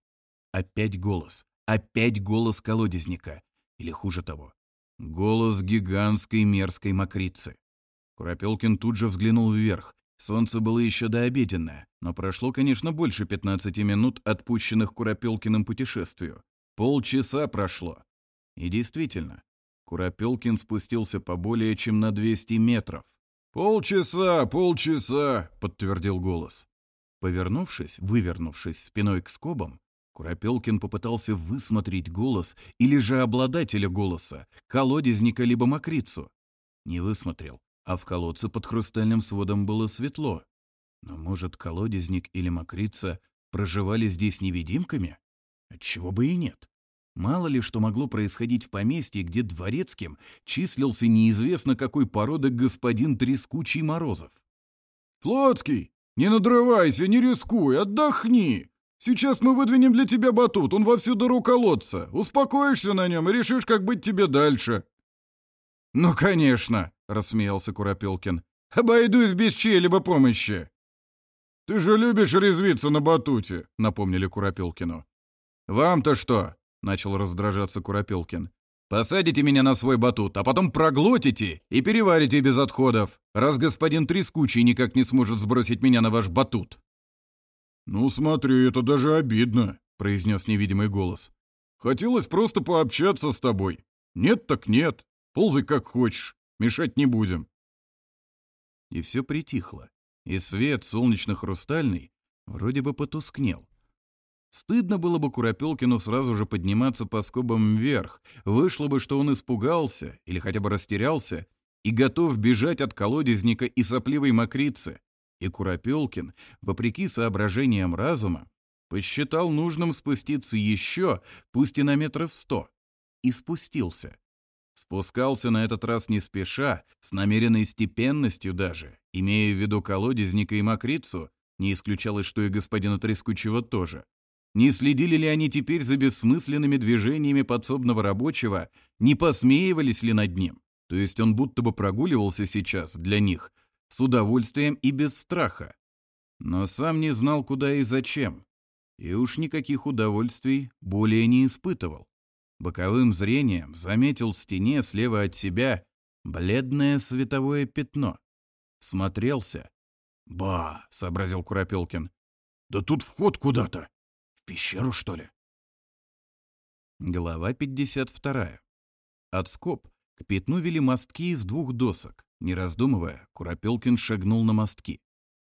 Опять голос, опять голос колодезника. Или хуже того, голос гигантской мерзкой мокрицы. Куропелкин тут же взглянул вверх. Солнце было еще дообеденное, но прошло, конечно, больше 15 минут, отпущенных Куропелкиным путешествию. Полчаса прошло. И действительно, Куропелкин спустился по более чем на 200 метров. «Полчаса, полчаса!» — подтвердил голос. Повернувшись, вывернувшись спиной к скобам, Курапелкин попытался высмотреть голос или же обладателя голоса, колодезника либо мокрицу. Не высмотрел, а в колодце под хрустальным сводом было светло. Но, может, колодезник или мокрица проживали здесь невидимками? Отчего бы и нет. Мало ли что могло происходить в поместье, где дворецким числился неизвестно какой породы господин Трескучий Морозов. «Флотский, не надрывайся, не рискуй, отдохни!» Сейчас мы выдвинем для тебя батут, он вовсю рука лодца. Успокоишься на нем и решишь, как быть тебе дальше». «Ну, конечно», — рассмеялся Куропелкин. «Обойдусь без чьей-либо помощи». «Ты же любишь резвиться на батуте», — напомнили Куропелкину. «Вам-то что?» — начал раздражаться Куропелкин. «Посадите меня на свой батут, а потом проглотите и переварите без отходов, раз господин Трескучий никак не сможет сбросить меня на ваш батут». «Ну смотри, это даже обидно», — произнес невидимый голос. «Хотелось просто пообщаться с тобой. Нет так нет. Ползай как хочешь. Мешать не будем». И все притихло, и свет солнечно-хрустальный вроде бы потускнел. Стыдно было бы Куропелкину сразу же подниматься по скобам вверх. Вышло бы, что он испугался или хотя бы растерялся и готов бежать от колодезника и сопливой мокрицы и Куропелкин, вопреки соображениям разума, посчитал нужным спуститься еще, пусть и на метров сто, и спустился. Спускался на этот раз не спеша, с намеренной степенностью даже, имея в виду колодезника и мокрицу, не исключалось, что и господина Трескучего тоже. Не следили ли они теперь за бессмысленными движениями подсобного рабочего, не посмеивались ли над ним? То есть он будто бы прогуливался сейчас для них — с удовольствием и без страха. Но сам не знал, куда и зачем. И уж никаких удовольствий более не испытывал. Боковым зрением заметил в стене слева от себя бледное световое пятно. Смотрелся. «Ба!» — сообразил Куропелкин. «Да тут вход куда-то! В пещеру, что ли?» Глава 52. От скоб к пятну вели мостки из двух досок. Не раздумывая, Куропелкин шагнул на мостки.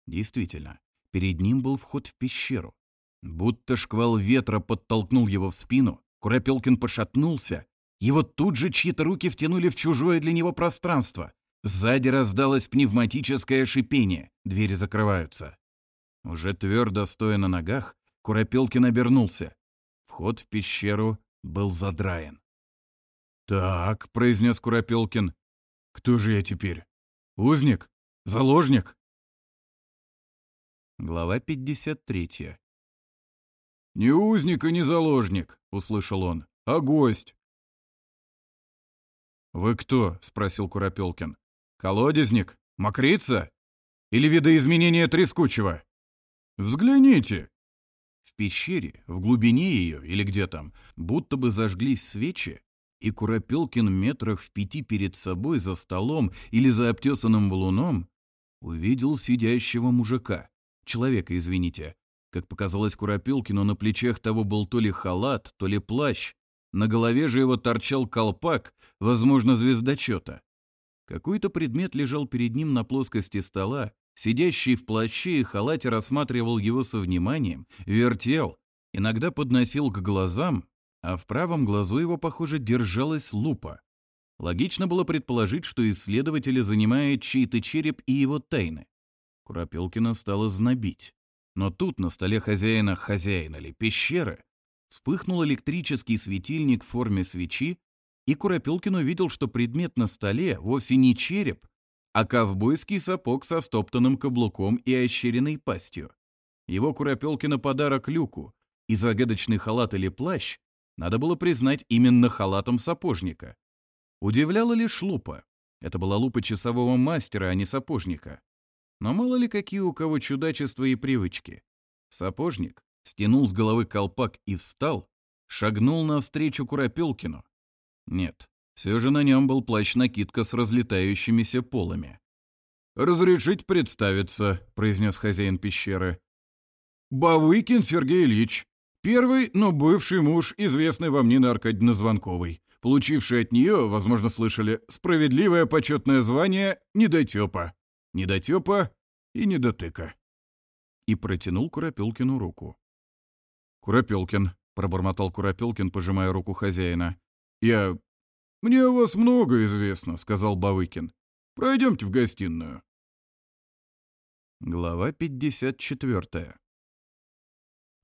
Действительно, перед ним был вход в пещеру. Будто шквал ветра подтолкнул его в спину, Куропелкин пошатнулся, его тут же чьи-то руки втянули в чужое для него пространство. Сзади раздалось пневматическое шипение, двери закрываются. Уже твердо стоя на ногах, Куропелкин обернулся. Вход в пещеру был задраен. «Так», — произнес Куропелкин, кто же я теперь? Узник? Заложник? Глава 53. «Не узник и не заложник», — услышал он, — «а гость». «Вы кто?» — спросил Куропелкин. «Колодезник? Мокрица? Или видоизменение трескучего?» «Взгляните!» В пещере, в глубине ее или где там, будто бы зажглись свечи, и Куропелкин метрах в пяти перед собой за столом или за обтесанным валуном увидел сидящего мужика, человека, извините. Как показалось Куропелкину, на плечах того был то ли халат, то ли плащ, на голове же его торчал колпак, возможно, звездочета. Какой-то предмет лежал перед ним на плоскости стола, сидящий в плаще и халате рассматривал его со вниманием, вертел, иногда подносил к глазам, а в правом глазу его, похоже, держалась лупа. Логично было предположить, что исследователи занимают чей-то череп и его тайны. Куропелкина стала знобить. Но тут на столе хозяина, хозяина ли, пещеры, вспыхнул электрический светильник в форме свечи, и Куропелкин увидел, что предмет на столе вовсе не череп, а ковбойский сапог со стоптанным каблуком и ощеренной пастью. Его Куропелкина подарок Люку, и загадочный халат или плащ надо было признать именно халатом сапожника. Удивляла лишь лупа. Это была лупа часового мастера, а не сапожника. Но мало ли какие у кого чудачества и привычки. Сапожник стянул с головы колпак и встал, шагнул навстречу Куропелкину. Нет, все же на нем был плащ-накидка с разлетающимися полами. «Разрешить представиться», — произнес хозяин пещеры. «Бавыкин Сергей Ильич», Первый, но бывший муж, известный вам Нины Аркадьевны Звонковой, получивший от нее, возможно, слышали, справедливое почетное звание «Недотепа». «Недотепа» и «Недотыка». И протянул Куропелкину руку. «Куропелкин», — пробормотал Куропелкин, пожимая руку хозяина. «Я... Мне о вас много известно», — сказал Бавыкин. «Пройдемте в гостиную». Глава 54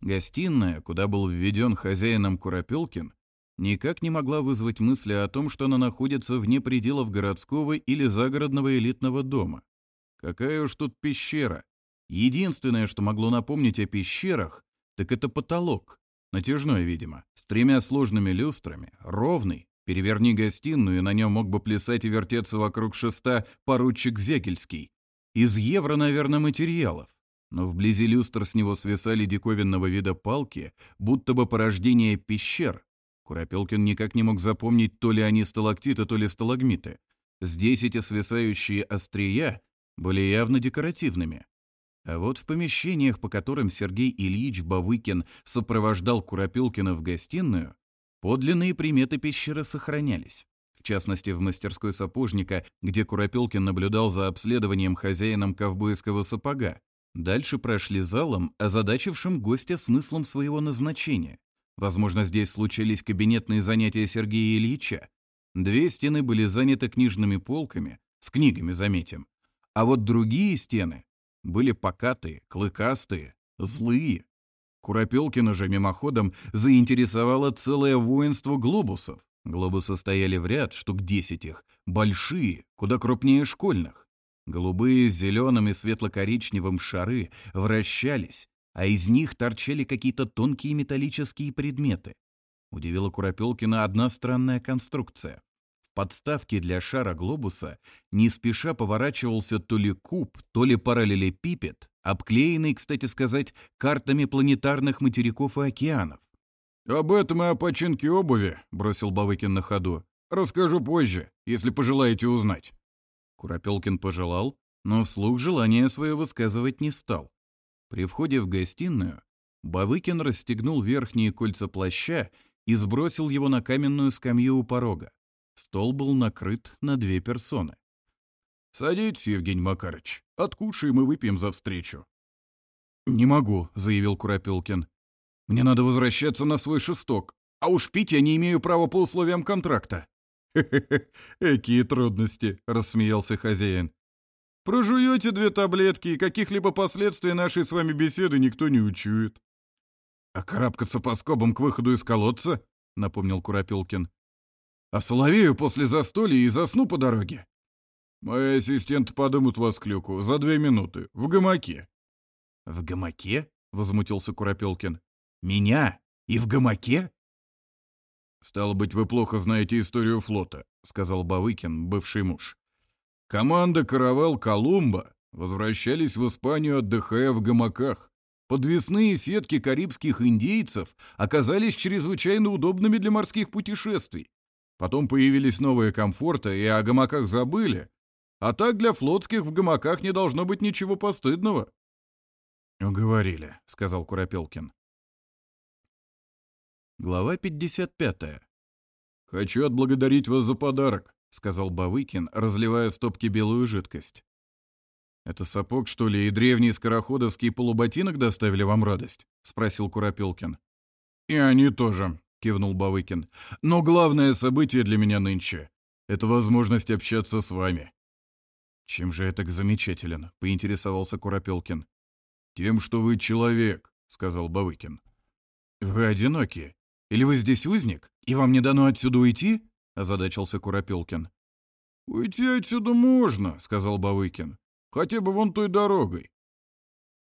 Гостиная, куда был введен хозяином Куропелкин, никак не могла вызвать мысли о том, что она находится вне пределов городского или загородного элитного дома. Какая уж тут пещера. Единственное, что могло напомнить о пещерах, так это потолок, натяжной, видимо, с тремя сложными люстрами, ровный. Переверни гостиную, и на нем мог бы плясать и вертеться вокруг шеста поручик Зегельский. Из евро, наверное, материалов но вблизи люстр с него свисали диковинного вида палки, будто бы порождение пещер. Куропелкин никак не мог запомнить, то ли они сталактиты, то ли сталагмиты. Здесь эти свисающие острия были явно декоративными. А вот в помещениях, по которым Сергей Ильич Бавыкин сопровождал Куропилкина в гостиную, подлинные приметы пещеры сохранялись. В частности, в мастерской сапожника, где Куропилкин наблюдал за обследованием хозяином ковбойского сапога, Дальше прошли залом, озадачившим гостя смыслом своего назначения. Возможно, здесь случились кабинетные занятия Сергея Ильича. Две стены были заняты книжными полками, с книгами, заметим. А вот другие стены были покатые, клыкастые, злые. Куропелкина же мимоходом заинтересовало целое воинство глобусов. Глобусы стояли в ряд, штук десять их, большие, куда крупнее школьных. Голубые, зеленым и светло-коричневым шары вращались, а из них торчали какие-то тонкие металлические предметы. Удивила Куропелкина одна странная конструкция. В подставке для шара глобуса не спеша поворачивался то ли куб, то ли параллелепипед, обклеенный, кстати сказать, картами планетарных материков и океанов. «Об этом и о починке обуви», — бросил Бавыкин на ходу. «Расскажу позже, если пожелаете узнать». Курапелкин пожелал, но вслух желание свое высказывать не стал. При входе в гостиную Бавыкин расстегнул верхние кольца плаща и сбросил его на каменную скамью у порога. Стол был накрыт на две персоны. «Садитесь, Евгений Макарыч, откушаем и выпьем за встречу». «Не могу», — заявил Курапелкин. «Мне надо возвращаться на свой шесток, а уж пить я не имею права по условиям контракта». Какие трудности, рассмеялся хозяин. Прожуете две таблетки, и каких-либо последствий нашей с вами беседы никто не учует. А карабкаться по скобам к выходу из колодца, напомнил Куропилкин. А соловею после застолья и засну по дороге. Мои ассистенты подымут вас клюку за две минуты, в гамаке. В гамаке? Возмутился Куропелкин. Меня? И в гамаке? «Стало быть, вы плохо знаете историю флота», — сказал Бавыкин, бывший муж. «Команда «Каравелл Колумба» возвращались в Испанию, отдыхая э в гамаках. Подвесные сетки карибских индейцев оказались чрезвычайно удобными для морских путешествий. Потом появились новые комфорты, и о гамаках забыли. А так для флотских в гамаках не должно быть ничего постыдного». «Уговорили», — сказал Куропелкин. Глава 55. «Хочу отблагодарить вас за подарок», — сказал Бавыкин, разливая в стопки белую жидкость. «Это сапог, что ли, и древний скороходовский полуботинок доставили вам радость?» — спросил Куропелкин. «И они тоже», — кивнул Бавыкин. «Но главное событие для меня нынче — это возможность общаться с вами». «Чем же я так замечателен?» — поинтересовался Куропелкин. «Тем, что вы человек», — сказал Бавыкин. «Вы одиноки?» Или вы здесь узник, и вам не дано отсюда уйти?» — озадачился Куропелкин. «Уйти отсюда можно», — сказал Бавыкин. «Хотя бы вон той дорогой».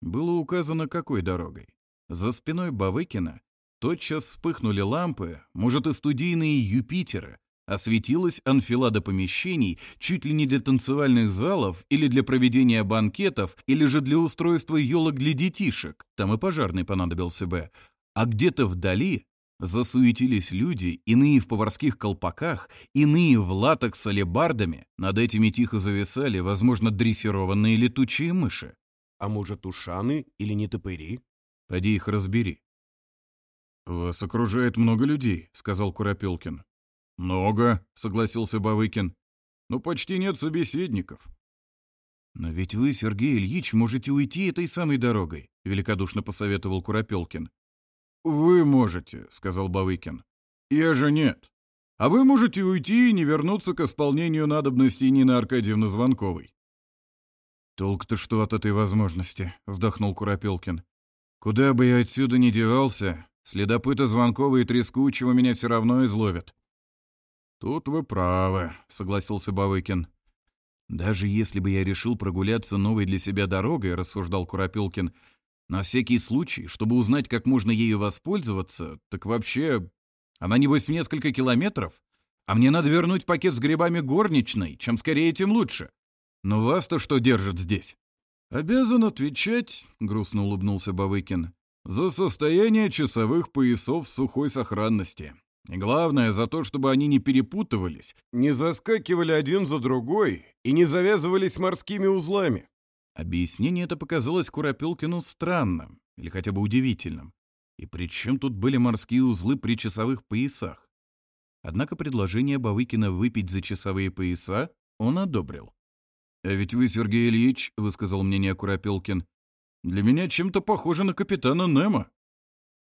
Было указано, какой дорогой. За спиной Бавыкина тотчас вспыхнули лампы, может, и студийные Юпитеры, осветилась анфилада помещений чуть ли не для танцевальных залов или для проведения банкетов, или же для устройства елок для детишек, там и пожарный понадобился Засуетились люди, иные в поварских колпаках, иные в латок с алебардами. Над этими тихо зависали, возможно, дрессированные летучие мыши. А может, ушаны или нетопыри? Пойди их разбери. «Вас окружает много людей», — сказал Куропелкин. «Много», — согласился Бавыкин. «Но почти нет собеседников». «Но ведь вы, Сергей Ильич, можете уйти этой самой дорогой», — великодушно посоветовал Куропелкин. «Вы можете», — сказал Бавыкин. «Я же нет. А вы можете уйти и не вернуться к исполнению надобностей Нины Аркадьевны Звонковой». «Толк-то что от этой возможности?» — вздохнул Куропелкин. «Куда бы я отсюда ни девался, следопыта Звонкова и Трескучего меня все равно изловят». «Тут вы правы», — согласился Бавыкин. «Даже если бы я решил прогуляться новой для себя дорогой», — рассуждал Куропелкин, — на всякий случай, чтобы узнать, как можно ею воспользоваться, так вообще... Она, небось, в несколько километров? А мне надо вернуть пакет с грибами горничной. Чем скорее, тем лучше. Но вас-то что держит здесь? Обязан отвечать, — грустно улыбнулся Бавыкин, — за состояние часовых поясов сухой сохранности. И главное, за то, чтобы они не перепутывались, не заскакивали один за другой и не завязывались морскими узлами. Объяснение это показалось Куропелкину странным или хотя бы удивительным. И при чем тут были морские узлы при часовых поясах? Однако предложение Бавыкина выпить за часовые пояса он одобрил. «А ведь вы, Сергей Ильич, — высказал мнение Куропелкин, для меня чем-то похоже на капитана Немо».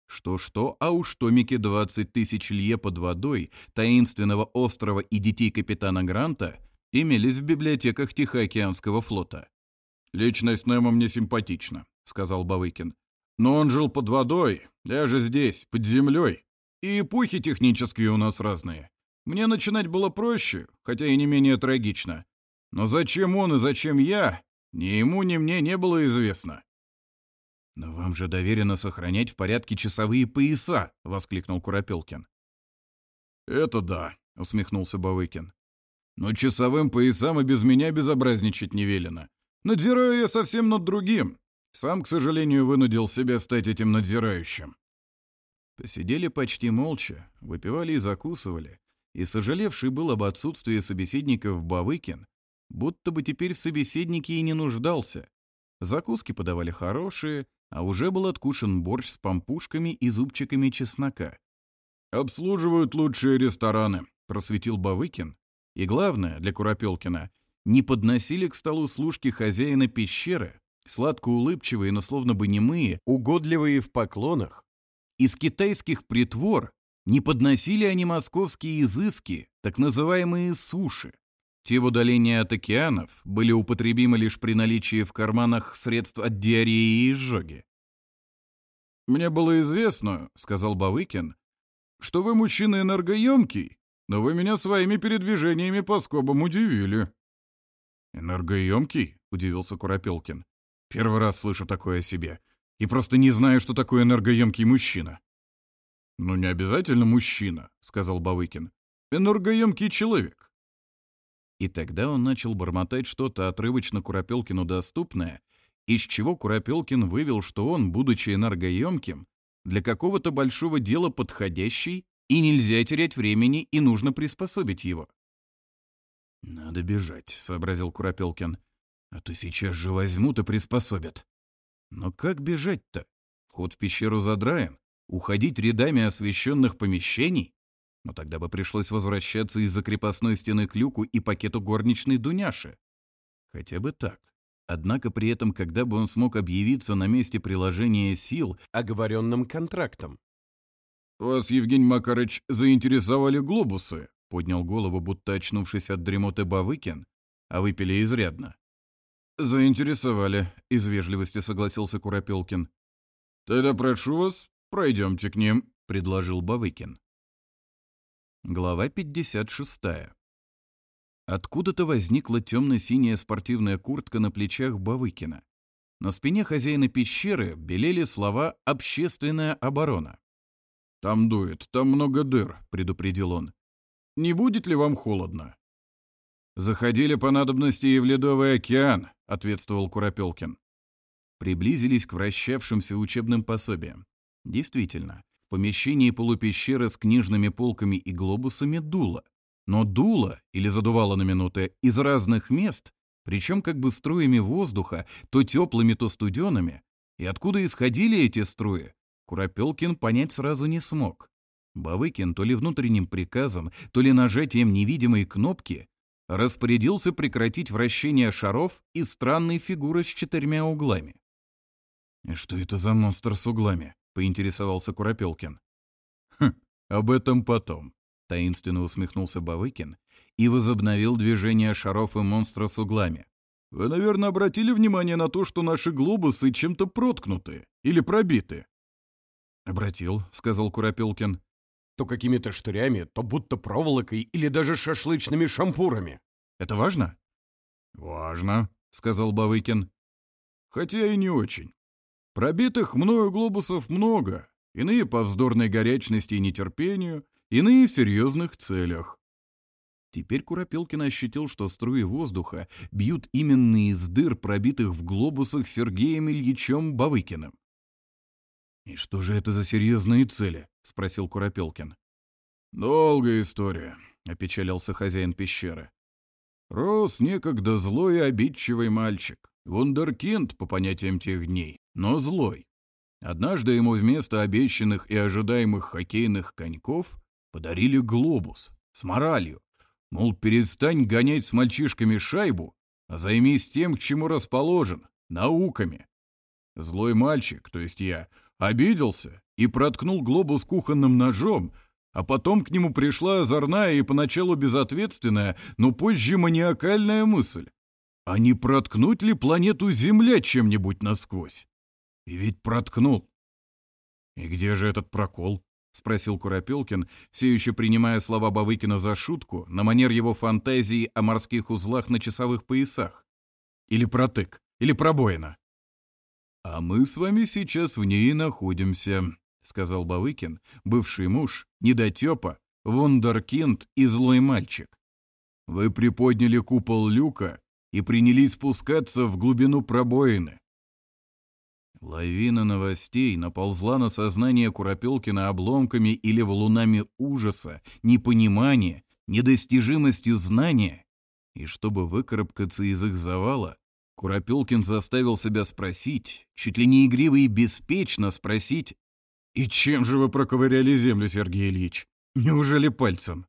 Что-что, а уж томики двадцать тысяч лье под водой, таинственного острова и детей капитана Гранта имелись в библиотеках Тихоокеанского флота. «Личность Немо мне симпатична», — сказал Бавыкин. «Но он жил под водой, я же здесь, под землей. И эпохи технические у нас разные. Мне начинать было проще, хотя и не менее трагично. Но зачем он и зачем я, ни ему, ни мне не было известно». «Но вам же доверено сохранять в порядке часовые пояса», — воскликнул Куропелкин. «Это да», — усмехнулся Бавыкин. «Но часовым поясам и без меня безобразничать не велено. «Надзираю я совсем над другим. Сам, к сожалению, вынудил себя стать этим надзирающим». Посидели почти молча, выпивали и закусывали, и сожалевший был об отсутствии собеседников Бавыкин, будто бы теперь в собеседнике и не нуждался. Закуски подавали хорошие, а уже был откушен борщ с пампушками и зубчиками чеснока. «Обслуживают лучшие рестораны», — просветил Бавыкин. И главное для Куропелкина не подносили к столу служки хозяина пещеры, сладко улыбчивые, но словно бы немые, угодливые в поклонах. Из китайских притвор не подносили они московские изыски, так называемые суши. Те в удалении от океанов были употребимы лишь при наличии в карманах средств от диареи и изжоги. «Мне было известно, — сказал Бавыкин, — что вы мужчина энергоемкий, но вы меня своими передвижениями по скобам удивили». «Энергоемкий?» — удивился Куропелкин. «Первый раз слышу такое о себе. И просто не знаю, что такое энергоемкий мужчина». «Ну, не обязательно мужчина», — сказал Бавыкин. «Энергоемкий человек». И тогда он начал бормотать что-то отрывочно Куропелкину доступное, из чего Куропелкин вывел, что он, будучи энергоемким, для какого-то большого дела подходящий, и нельзя терять времени, и нужно приспособить его. «Надо бежать», — сообразил Куропелкин. «А то сейчас же возьмут и приспособят». «Но как бежать-то? Вход в пещеру задраен? Уходить рядами освещенных помещений? Но тогда бы пришлось возвращаться из-за крепостной стены к люку и пакету горничной Дуняши. Хотя бы так. Однако при этом, когда бы он смог объявиться на месте приложения сил оговоренным контрактом? «Вас, Евгений Макарыч, заинтересовали глобусы?» поднял голову, будто очнувшись от дремоты Бавыкин, а выпили изрядно. «Заинтересовали», — из вежливости согласился Куропелкин. «Тогда прошу вас, пройдемте к ним», — предложил Бавыкин. Глава 56. Откуда-то возникла темно-синяя спортивная куртка на плечах Бавыкина. На спине хозяина пещеры белели слова «Общественная оборона». «Там дует, там много дыр», — предупредил он. Не будет ли вам холодно?» «Заходили по надобности и в Ледовый океан», — ответствовал Куропелкин. Приблизились к вращавшимся учебным пособиям. Действительно, в помещении полупещеры с книжными полками и глобусами дуло. Но дуло, или задувало на минуты, из разных мест, причем как бы струями воздуха, то теплыми, то студеными, И откуда исходили эти струи, Куропелкин понять сразу не смог. Бавыкин то ли внутренним приказом, то ли нажатием невидимой кнопки распорядился прекратить вращение шаров и странной фигуры с четырьмя углами. «Что это за монстр с углами?» — поинтересовался Куропелкин. «Хм, об этом потом», — таинственно усмехнулся Бавыкин и возобновил движение шаров и монстра с углами. «Вы, наверное, обратили внимание на то, что наши глобусы чем-то проткнуты или пробиты?» «Обратил», — сказал Куропелкин то какими-то штырями, то будто проволокой или даже шашлычными шампурами. Это важно? «Важно», — сказал Бавыкин. «Хотя и не очень. Пробитых мною глобусов много, иные по вздорной горячности и нетерпению, иные в серьезных целях. Теперь Куропелкин ощутил, что струи воздуха бьют именно из дыр, пробитых в глобусах Сергеем Ильичем Бавыкиным. И «Что же это за серьезные цели?» — спросил Куропелкин. «Долгая история», — опечалился хозяин пещеры. «Рос некогда злой и обидчивый мальчик, вундеркинд по понятиям тех дней, но злой. Однажды ему вместо обещанных и ожидаемых хоккейных коньков подарили глобус с моралью, мол, перестань гонять с мальчишками шайбу, а займись тем, к чему расположен, науками. Злой мальчик, то есть я, обиделся и проткнул глобус кухонным ножом, а потом к нему пришла озорная и поначалу безответственная, но позже маниакальная мысль. А не проткнуть ли планету Земля чем-нибудь насквозь? И ведь проткнул. «И где же этот прокол?» — спросил Куропелкин, все еще принимая слова Бавыкина за шутку, на манер его фантазии о морских узлах на часовых поясах. «Или протык, или пробоина». А мы с вами сейчас в ней находимся, сказал Бавыкин, бывший муж, недотепа, вундеркинд и злой мальчик. Вы приподняли купол люка и принялись спускаться в глубину пробоины. Лавина новостей наползла на сознание Куропелкина обломками или валунами ужаса, непонимания, недостижимостью знания. И чтобы выкарабкаться из их завала, Куропилкин заставил себя спросить, чуть ли не игриво и беспечно спросить, «И чем же вы проковыряли землю, Сергей Ильич? Неужели пальцем?»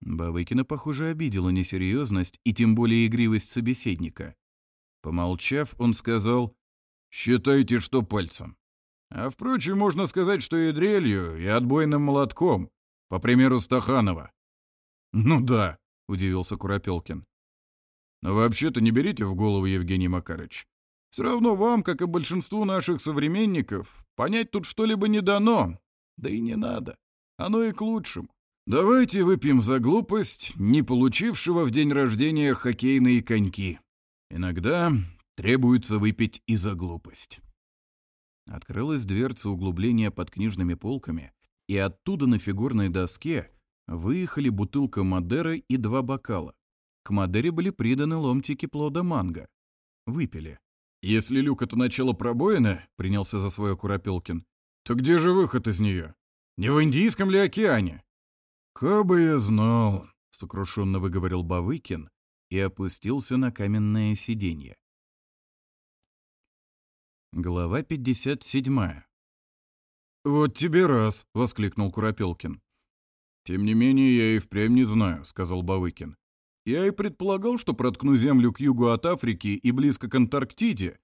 Бавыкина, похоже, обидела несерьезность и тем более игривость собеседника. Помолчав, он сказал, «Считайте, что пальцем. А, впрочем, можно сказать, что и дрелью, и отбойным молотком, по примеру Стаханова». «Ну да», — удивился Куропелкин. Но вообще-то не берите в голову, Евгений Макарыч. Все равно вам, как и большинству наших современников, понять тут что-либо не дано. Да и не надо. Оно и к лучшему. Давайте выпьем за глупость, не получившего в день рождения хоккейные коньки. Иногда требуется выпить и за глупость. Открылась дверца углубления под книжными полками, и оттуда на фигурной доске выехали бутылка Мадеры и два бокала. К Мадере были приданы ломтики плода манго. Выпили. «Если люк — это начало пробоина, — принялся за свое Куропелкин. то где же выход из нее? Не в Индийском ли океане?» «Кабы я знал», — сокрушенно выговорил Бавыкин и опустился на каменное сиденье. Глава 57. «Вот тебе раз!» — воскликнул Куропелкин. «Тем не менее, я и впрямь не знаю», — сказал Бавыкин. Я и предполагал, что проткну землю к югу от Африки и близко к Антарктиде.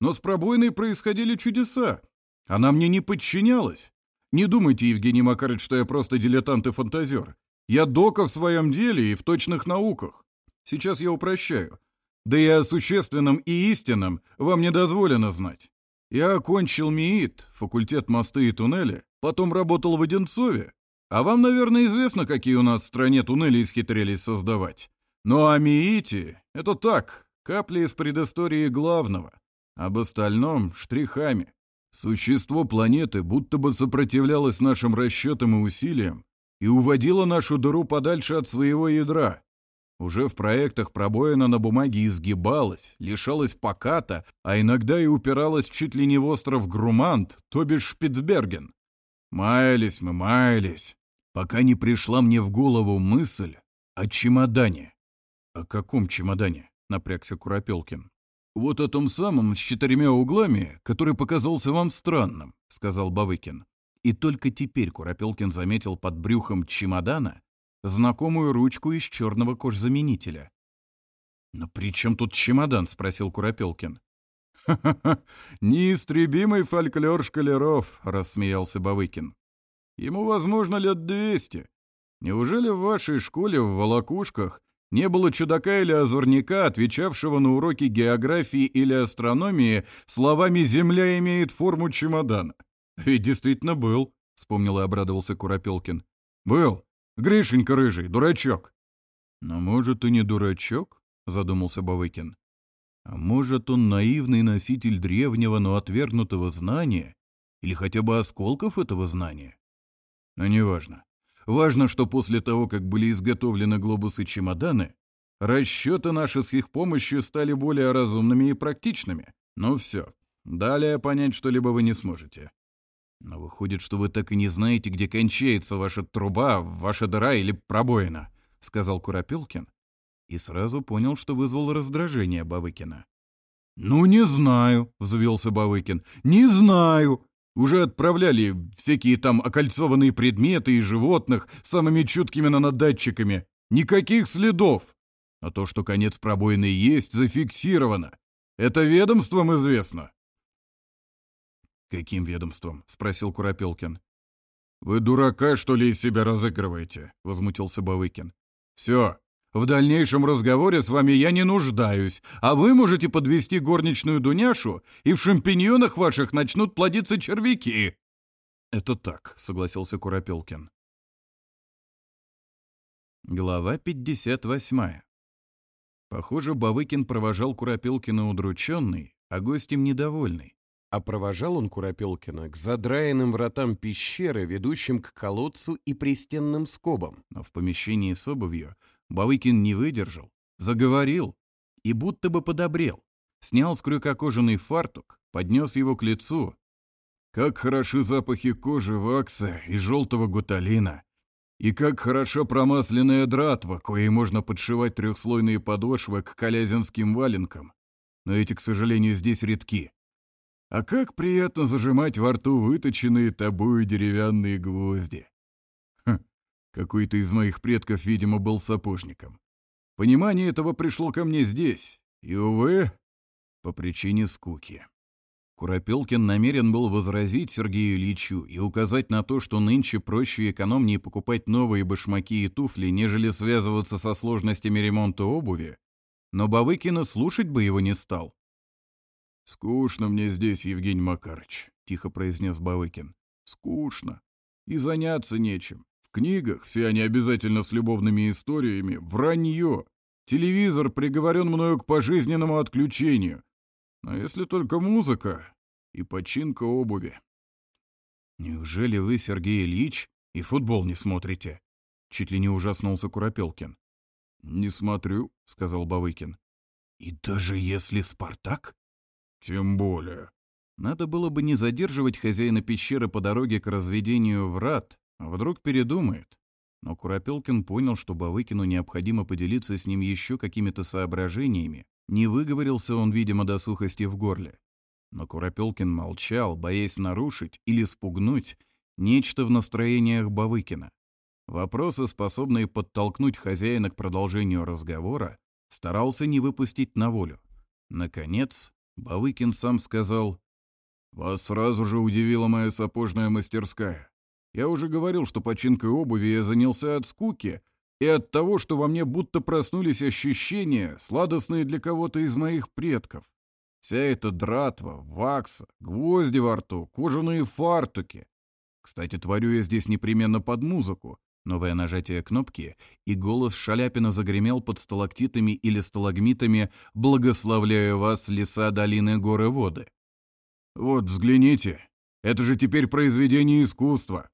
Но с пробойной происходили чудеса. Она мне не подчинялась. Не думайте, Евгений Макарович, что я просто дилетант и фантазер. Я дока в своем деле и в точных науках. Сейчас я упрощаю. Да и о существенном и истинном вам не дозволено знать. Я окончил МИИТ, факультет мосты и туннели, потом работал в Одинцове. А вам, наверное, известно, какие у нас в стране туннели исхитрились создавать. Но о Миите — это так, капли из предыстории главного. Об остальном — штрихами. Существо планеты будто бы сопротивлялось нашим расчетам и усилиям и уводило нашу дыру подальше от своего ядра. Уже в проектах пробоина на бумаге изгибалась, лишалась поката, а иногда и упиралась чуть ли не в остров Грумант, то бишь Шпицберген. Маялись мы, маялись, пока не пришла мне в голову мысль о чемодане. «О каком чемодане?» — напрягся Куропелкин. «Вот о том самом с четырьмя углами, который показался вам странным», — сказал Бавыкин. И только теперь Куропелкин заметил под брюхом чемодана знакомую ручку из черного кожзаменителя. «Но при чем тут чемодан?» — спросил Куропелкин. «Ха-ха-ха! Неистребимый фольклор шкалеров!» — рассмеялся Бавыкин. «Ему, возможно, лет двести. Неужели в вашей школе в Волокушках не было чудака или озорника, отвечавшего на уроки географии или астрономии словами «Земля имеет форму чемодана». «Ведь действительно был», — вспомнил и обрадовался Куропелкин. «Был. Гришенька рыжий, дурачок». «Но, может, и не дурачок?» — задумался Бавыкин. «А может, он наивный носитель древнего, но отвергнутого знания? Или хотя бы осколков этого знания? Но неважно. Важно, что после того, как были изготовлены глобусы чемоданы, расчеты наши с их помощью стали более разумными и практичными. Ну все, далее понять что-либо вы не сможете. Но выходит, что вы так и не знаете, где кончается ваша труба, ваша дыра или пробоина, сказал Куропилкин. И сразу понял, что вызвал раздражение Бавыкина. «Ну, не знаю», — взвелся Бавыкин. «Не знаю. Уже отправляли всякие там окольцованные предметы и животных самыми чуткими нанодатчиками. Никаких следов. А то, что конец пробоины есть, зафиксировано. Это ведомством известно. «Каким ведомством?» — спросил Куропелкин. «Вы дурака, что ли, из себя разыгрываете?» — возмутился Бавыкин. «Все, в дальнейшем разговоре с вами я не нуждаюсь, а вы можете подвести горничную Дуняшу, и в шампиньонах ваших начнут плодиться червяки». «Это так», — согласился Куропелкин. Глава 58. Похоже, Бавыкин провожал Куропелкина удрученный, а гостем недовольный. А провожал он Куропелкина к задраенным вратам пещеры, ведущим к колодцу и пристенным скобам. Но в помещении с обувью Бавыкин не выдержал, заговорил и будто бы подобрел. Снял с крюка кожаный фартук, поднес его к лицу. «Как хороши запахи кожи, вакса и желтого гуталина! И как хорошо промасленная дратва, коей можно подшивать трехслойные подошвы к колязинским валенкам! Но эти, к сожалению, здесь редки. А как приятно зажимать во рту выточенные тобою деревянные гвозди!» Какой-то из моих предков, видимо, был сапожником. Понимание этого пришло ко мне здесь, и, увы, по причине скуки. Куропелкин намерен был возразить Сергею Ильичу и указать на то, что нынче проще и экономнее покупать новые башмаки и туфли, нежели связываться со сложностями ремонта обуви, но Бавыкина слушать бы его не стал. «Скучно мне здесь, Евгений Макарыч», — тихо произнес Бавыкин. «Скучно. И заняться нечем книгах, все они обязательно с любовными историями, вранье. Телевизор приговорен мною к пожизненному отключению. Но если только музыка и починка обуви. «Неужели вы, Сергей Ильич, и футбол не смотрите?» Чуть ли не ужаснулся Куропелкин. «Не смотрю», — сказал Бавыкин. «И даже если Спартак?» «Тем более». Надо было бы не задерживать хозяина пещеры по дороге к разведению врат, Вдруг передумает. Но Куропелкин понял, что Бавыкину необходимо поделиться с ним еще какими-то соображениями. Не выговорился он, видимо, до сухости в горле. Но Куропелкин молчал, боясь нарушить или спугнуть нечто в настроениях Бавыкина. Вопросы, способные подтолкнуть хозяина к продолжению разговора, старался не выпустить на волю. Наконец, Бавыкин сам сказал, «Вас сразу же удивила моя сапожная мастерская. Я уже говорил, что починкой обуви я занялся от скуки и от того, что во мне будто проснулись ощущения, сладостные для кого-то из моих предков. Вся эта дратва, вакса, гвозди во рту, кожаные фартуки. Кстати, творю я здесь непременно под музыку. Новое нажатие кнопки, и голос Шаляпина загремел под сталактитами или сталагмитами «Благословляю вас, леса, долины, горы, воды». «Вот, взгляните, это же теперь произведение искусства.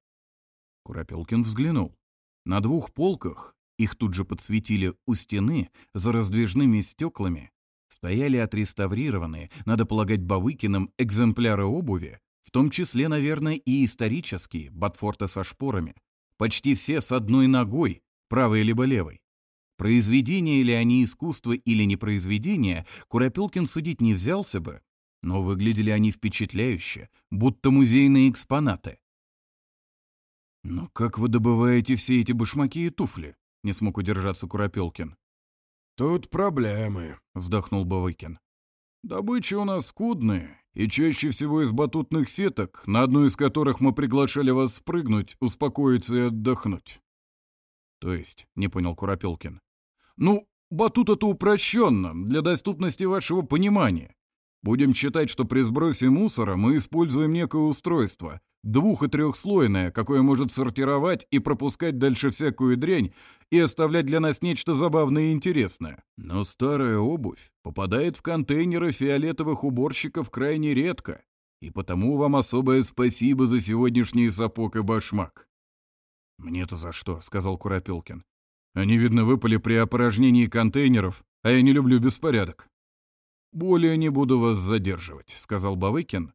Курапелкин взглянул. На двух полках, их тут же подсветили у стены, за раздвижными стеклами, стояли отреставрированные, надо полагать Бавыкиным, экземпляры обуви, в том числе, наверное, и исторические, Батфорта со шпорами. Почти все с одной ногой, правой либо левой. Произведения ли они искусство или не произведения, Курапелкин судить не взялся бы, но выглядели они впечатляюще, будто музейные экспонаты. «Но как вы добываете все эти башмаки и туфли?» — не смог удержаться Куропелкин. «Тут проблемы», — вздохнул Бавыкин. «Добыча у нас скудная, и чаще всего из батутных сеток, на одну из которых мы приглашали вас спрыгнуть, успокоиться и отдохнуть». «То есть?» — не понял Куропелкин. «Ну, батут это упрощенно, для доступности вашего понимания. Будем считать, что при сбросе мусора мы используем некое устройство — двух- и трехслойное, какое может сортировать и пропускать дальше всякую дрянь и оставлять для нас нечто забавное и интересное. Но старая обувь попадает в контейнеры фиолетовых уборщиков крайне редко, и потому вам особое спасибо за сегодняшний сапог и башмак». «Мне-то за что?» — сказал Куропелкин. «Они, видно, выпали при опорожнении контейнеров, а я не люблю беспорядок». «Более не буду вас задерживать», — сказал Бавыкин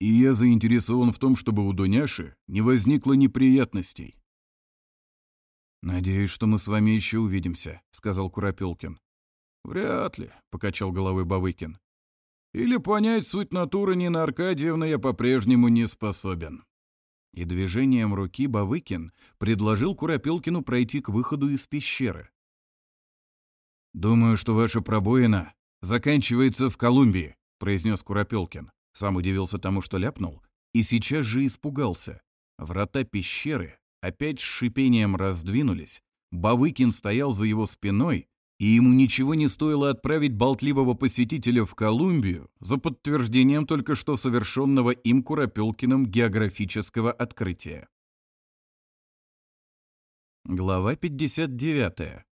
и я заинтересован в том, чтобы у Дуняши не возникло неприятностей. «Надеюсь, что мы с вами еще увидимся», — сказал Куропелкин. «Вряд ли», — покачал головой Бавыкин. «Или понять суть натуры Нины Аркадьевны я по-прежнему не способен». И движением руки Бавыкин предложил Куропелкину пройти к выходу из пещеры. «Думаю, что ваша пробоина заканчивается в Колумбии», — произнес Куропелкин. Сам удивился тому, что ляпнул, и сейчас же испугался. Врата пещеры опять с шипением раздвинулись, Бавыкин стоял за его спиной, и ему ничего не стоило отправить болтливого посетителя в Колумбию за подтверждением только что совершенного им Куропелкиным географического открытия. Глава 59.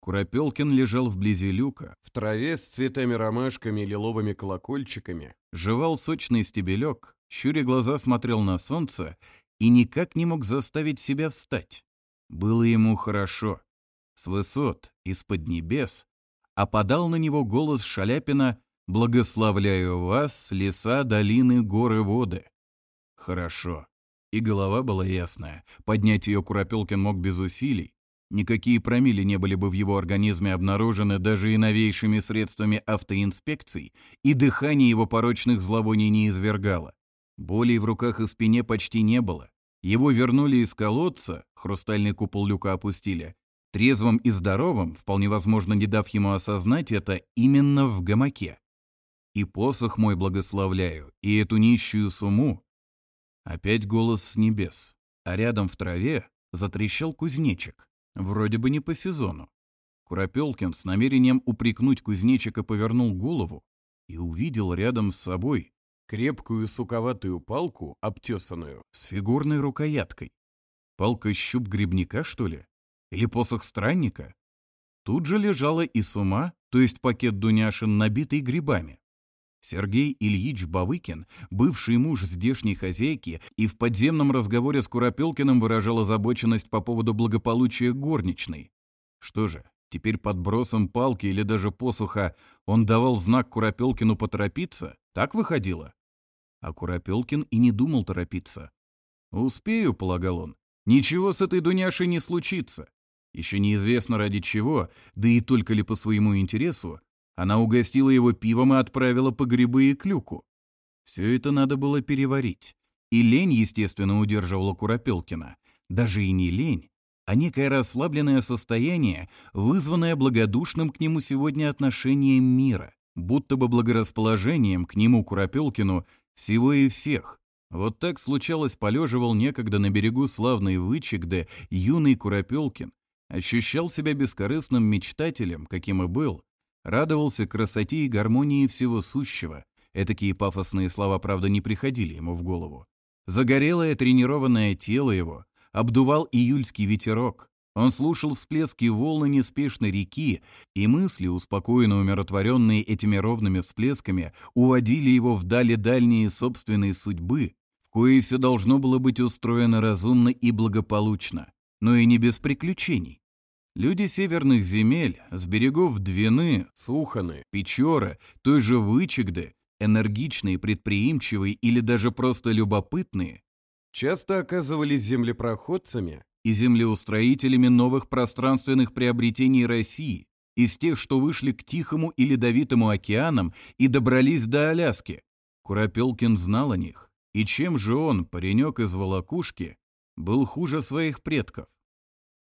Куропелкин лежал вблизи люка. В траве с цветами-ромашками и лиловыми колокольчиками. Жевал сочный стебелек, щуря глаза смотрел на солнце и никак не мог заставить себя встать. Было ему хорошо. С высот, из-под небес, а опадал на него голос Шаляпина «Благословляю вас, леса, долины, горы, воды». Хорошо. И голова была ясная. Поднять ее Куропелкин мог без усилий. Никакие промили не были бы в его организме обнаружены даже и новейшими средствами автоинспекции, и дыхание его порочных зловоний не извергало. Боли в руках и спине почти не было. Его вернули из колодца, хрустальный купол люка опустили, трезвым и здоровым, вполне возможно, не дав ему осознать это, именно в гамаке. И посох мой благословляю, и эту нищую суму. Опять голос с небес, а рядом в траве затрещал кузнечик. Вроде бы не по сезону. Куропелкин с намерением упрекнуть кузнечика повернул голову и увидел рядом с собой крепкую суковатую палку, обтесанную, с фигурной рукояткой. Палка-щуп грибника, что ли? Или посох странника? Тут же лежала и сума, то есть пакет Дуняшин, набитый грибами. Сергей Ильич Бавыкин, бывший муж здешней хозяйки, и в подземном разговоре с Куропелкиным выражал озабоченность по поводу благополучия горничной. Что же, теперь подбросом палки или даже посуха он давал знак Куропелкину поторопиться? Так выходило? А Куропелкин и не думал торопиться. «Успею», — полагал он, — «ничего с этой дуняшей не случится». Еще неизвестно ради чего, да и только ли по своему интересу, она угостила его пивом и отправила по грибы и клюку. Все это надо было переварить. И лень, естественно, удерживала Куропелкина. Даже и не лень, а некое расслабленное состояние, вызванное благодушным к нему сегодня отношением мира, будто бы благорасположением к нему, Куропелкину, всего и всех. Вот так случалось, полеживал некогда на берегу славный Вычегда юный Куропелкин, ощущал себя бескорыстным мечтателем, каким и был, Радовался красоте и гармонии всего сущего. Этакие пафосные слова, правда, не приходили ему в голову. Загорелое тренированное тело его обдувал июльский ветерок. Он слушал всплески волны неспешной реки, и мысли, успокоенно умиротворенные этими ровными всплесками, уводили его вдали дальние собственные судьбы, в кои все должно было быть устроено разумно и благополучно, но и не без приключений. Люди северных земель, с берегов Двины, Суханы, Печоры, той же Вычегды, энергичные, предприимчивые или даже просто любопытные, часто оказывались землепроходцами и землеустроителями новых пространственных приобретений России, из тех, что вышли к Тихому и Ледовитому океанам и добрались до Аляски. Куропелкин знал о них. И чем же он, паренек из Волокушки, был хуже своих предков?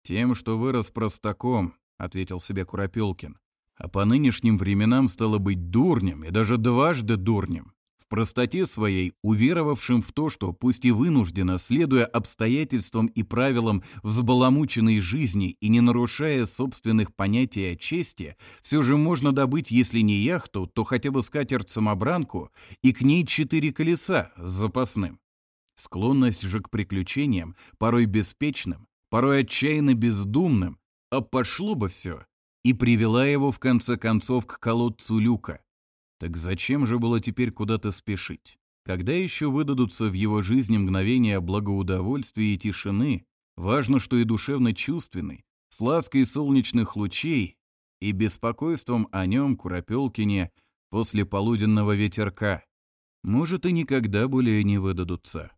«Тем, что вырос простаком», — ответил себе Куропелкин. «А по нынешним временам стало быть дурнем, и даже дважды дурнем, в простоте своей уверовавшим в то, что, пусть и вынужденно, следуя обстоятельствам и правилам взбаламученной жизни и не нарушая собственных понятий о чести, все же можно добыть, если не яхту, то хотя бы скатерть-самобранку и к ней четыре колеса с запасным». Склонность же к приключениям, порой беспечным, порой отчаянно бездумным, а пошло бы все, и привела его в конце концов к колодцу люка. Так зачем же было теперь куда-то спешить? Когда еще выдадутся в его жизни мгновения благоудовольствия и тишины, важно, что и душевно-чувственный, с лаской солнечных лучей и беспокойством о нем Куропелкине после полуденного ветерка, может, и никогда более не выдадутся.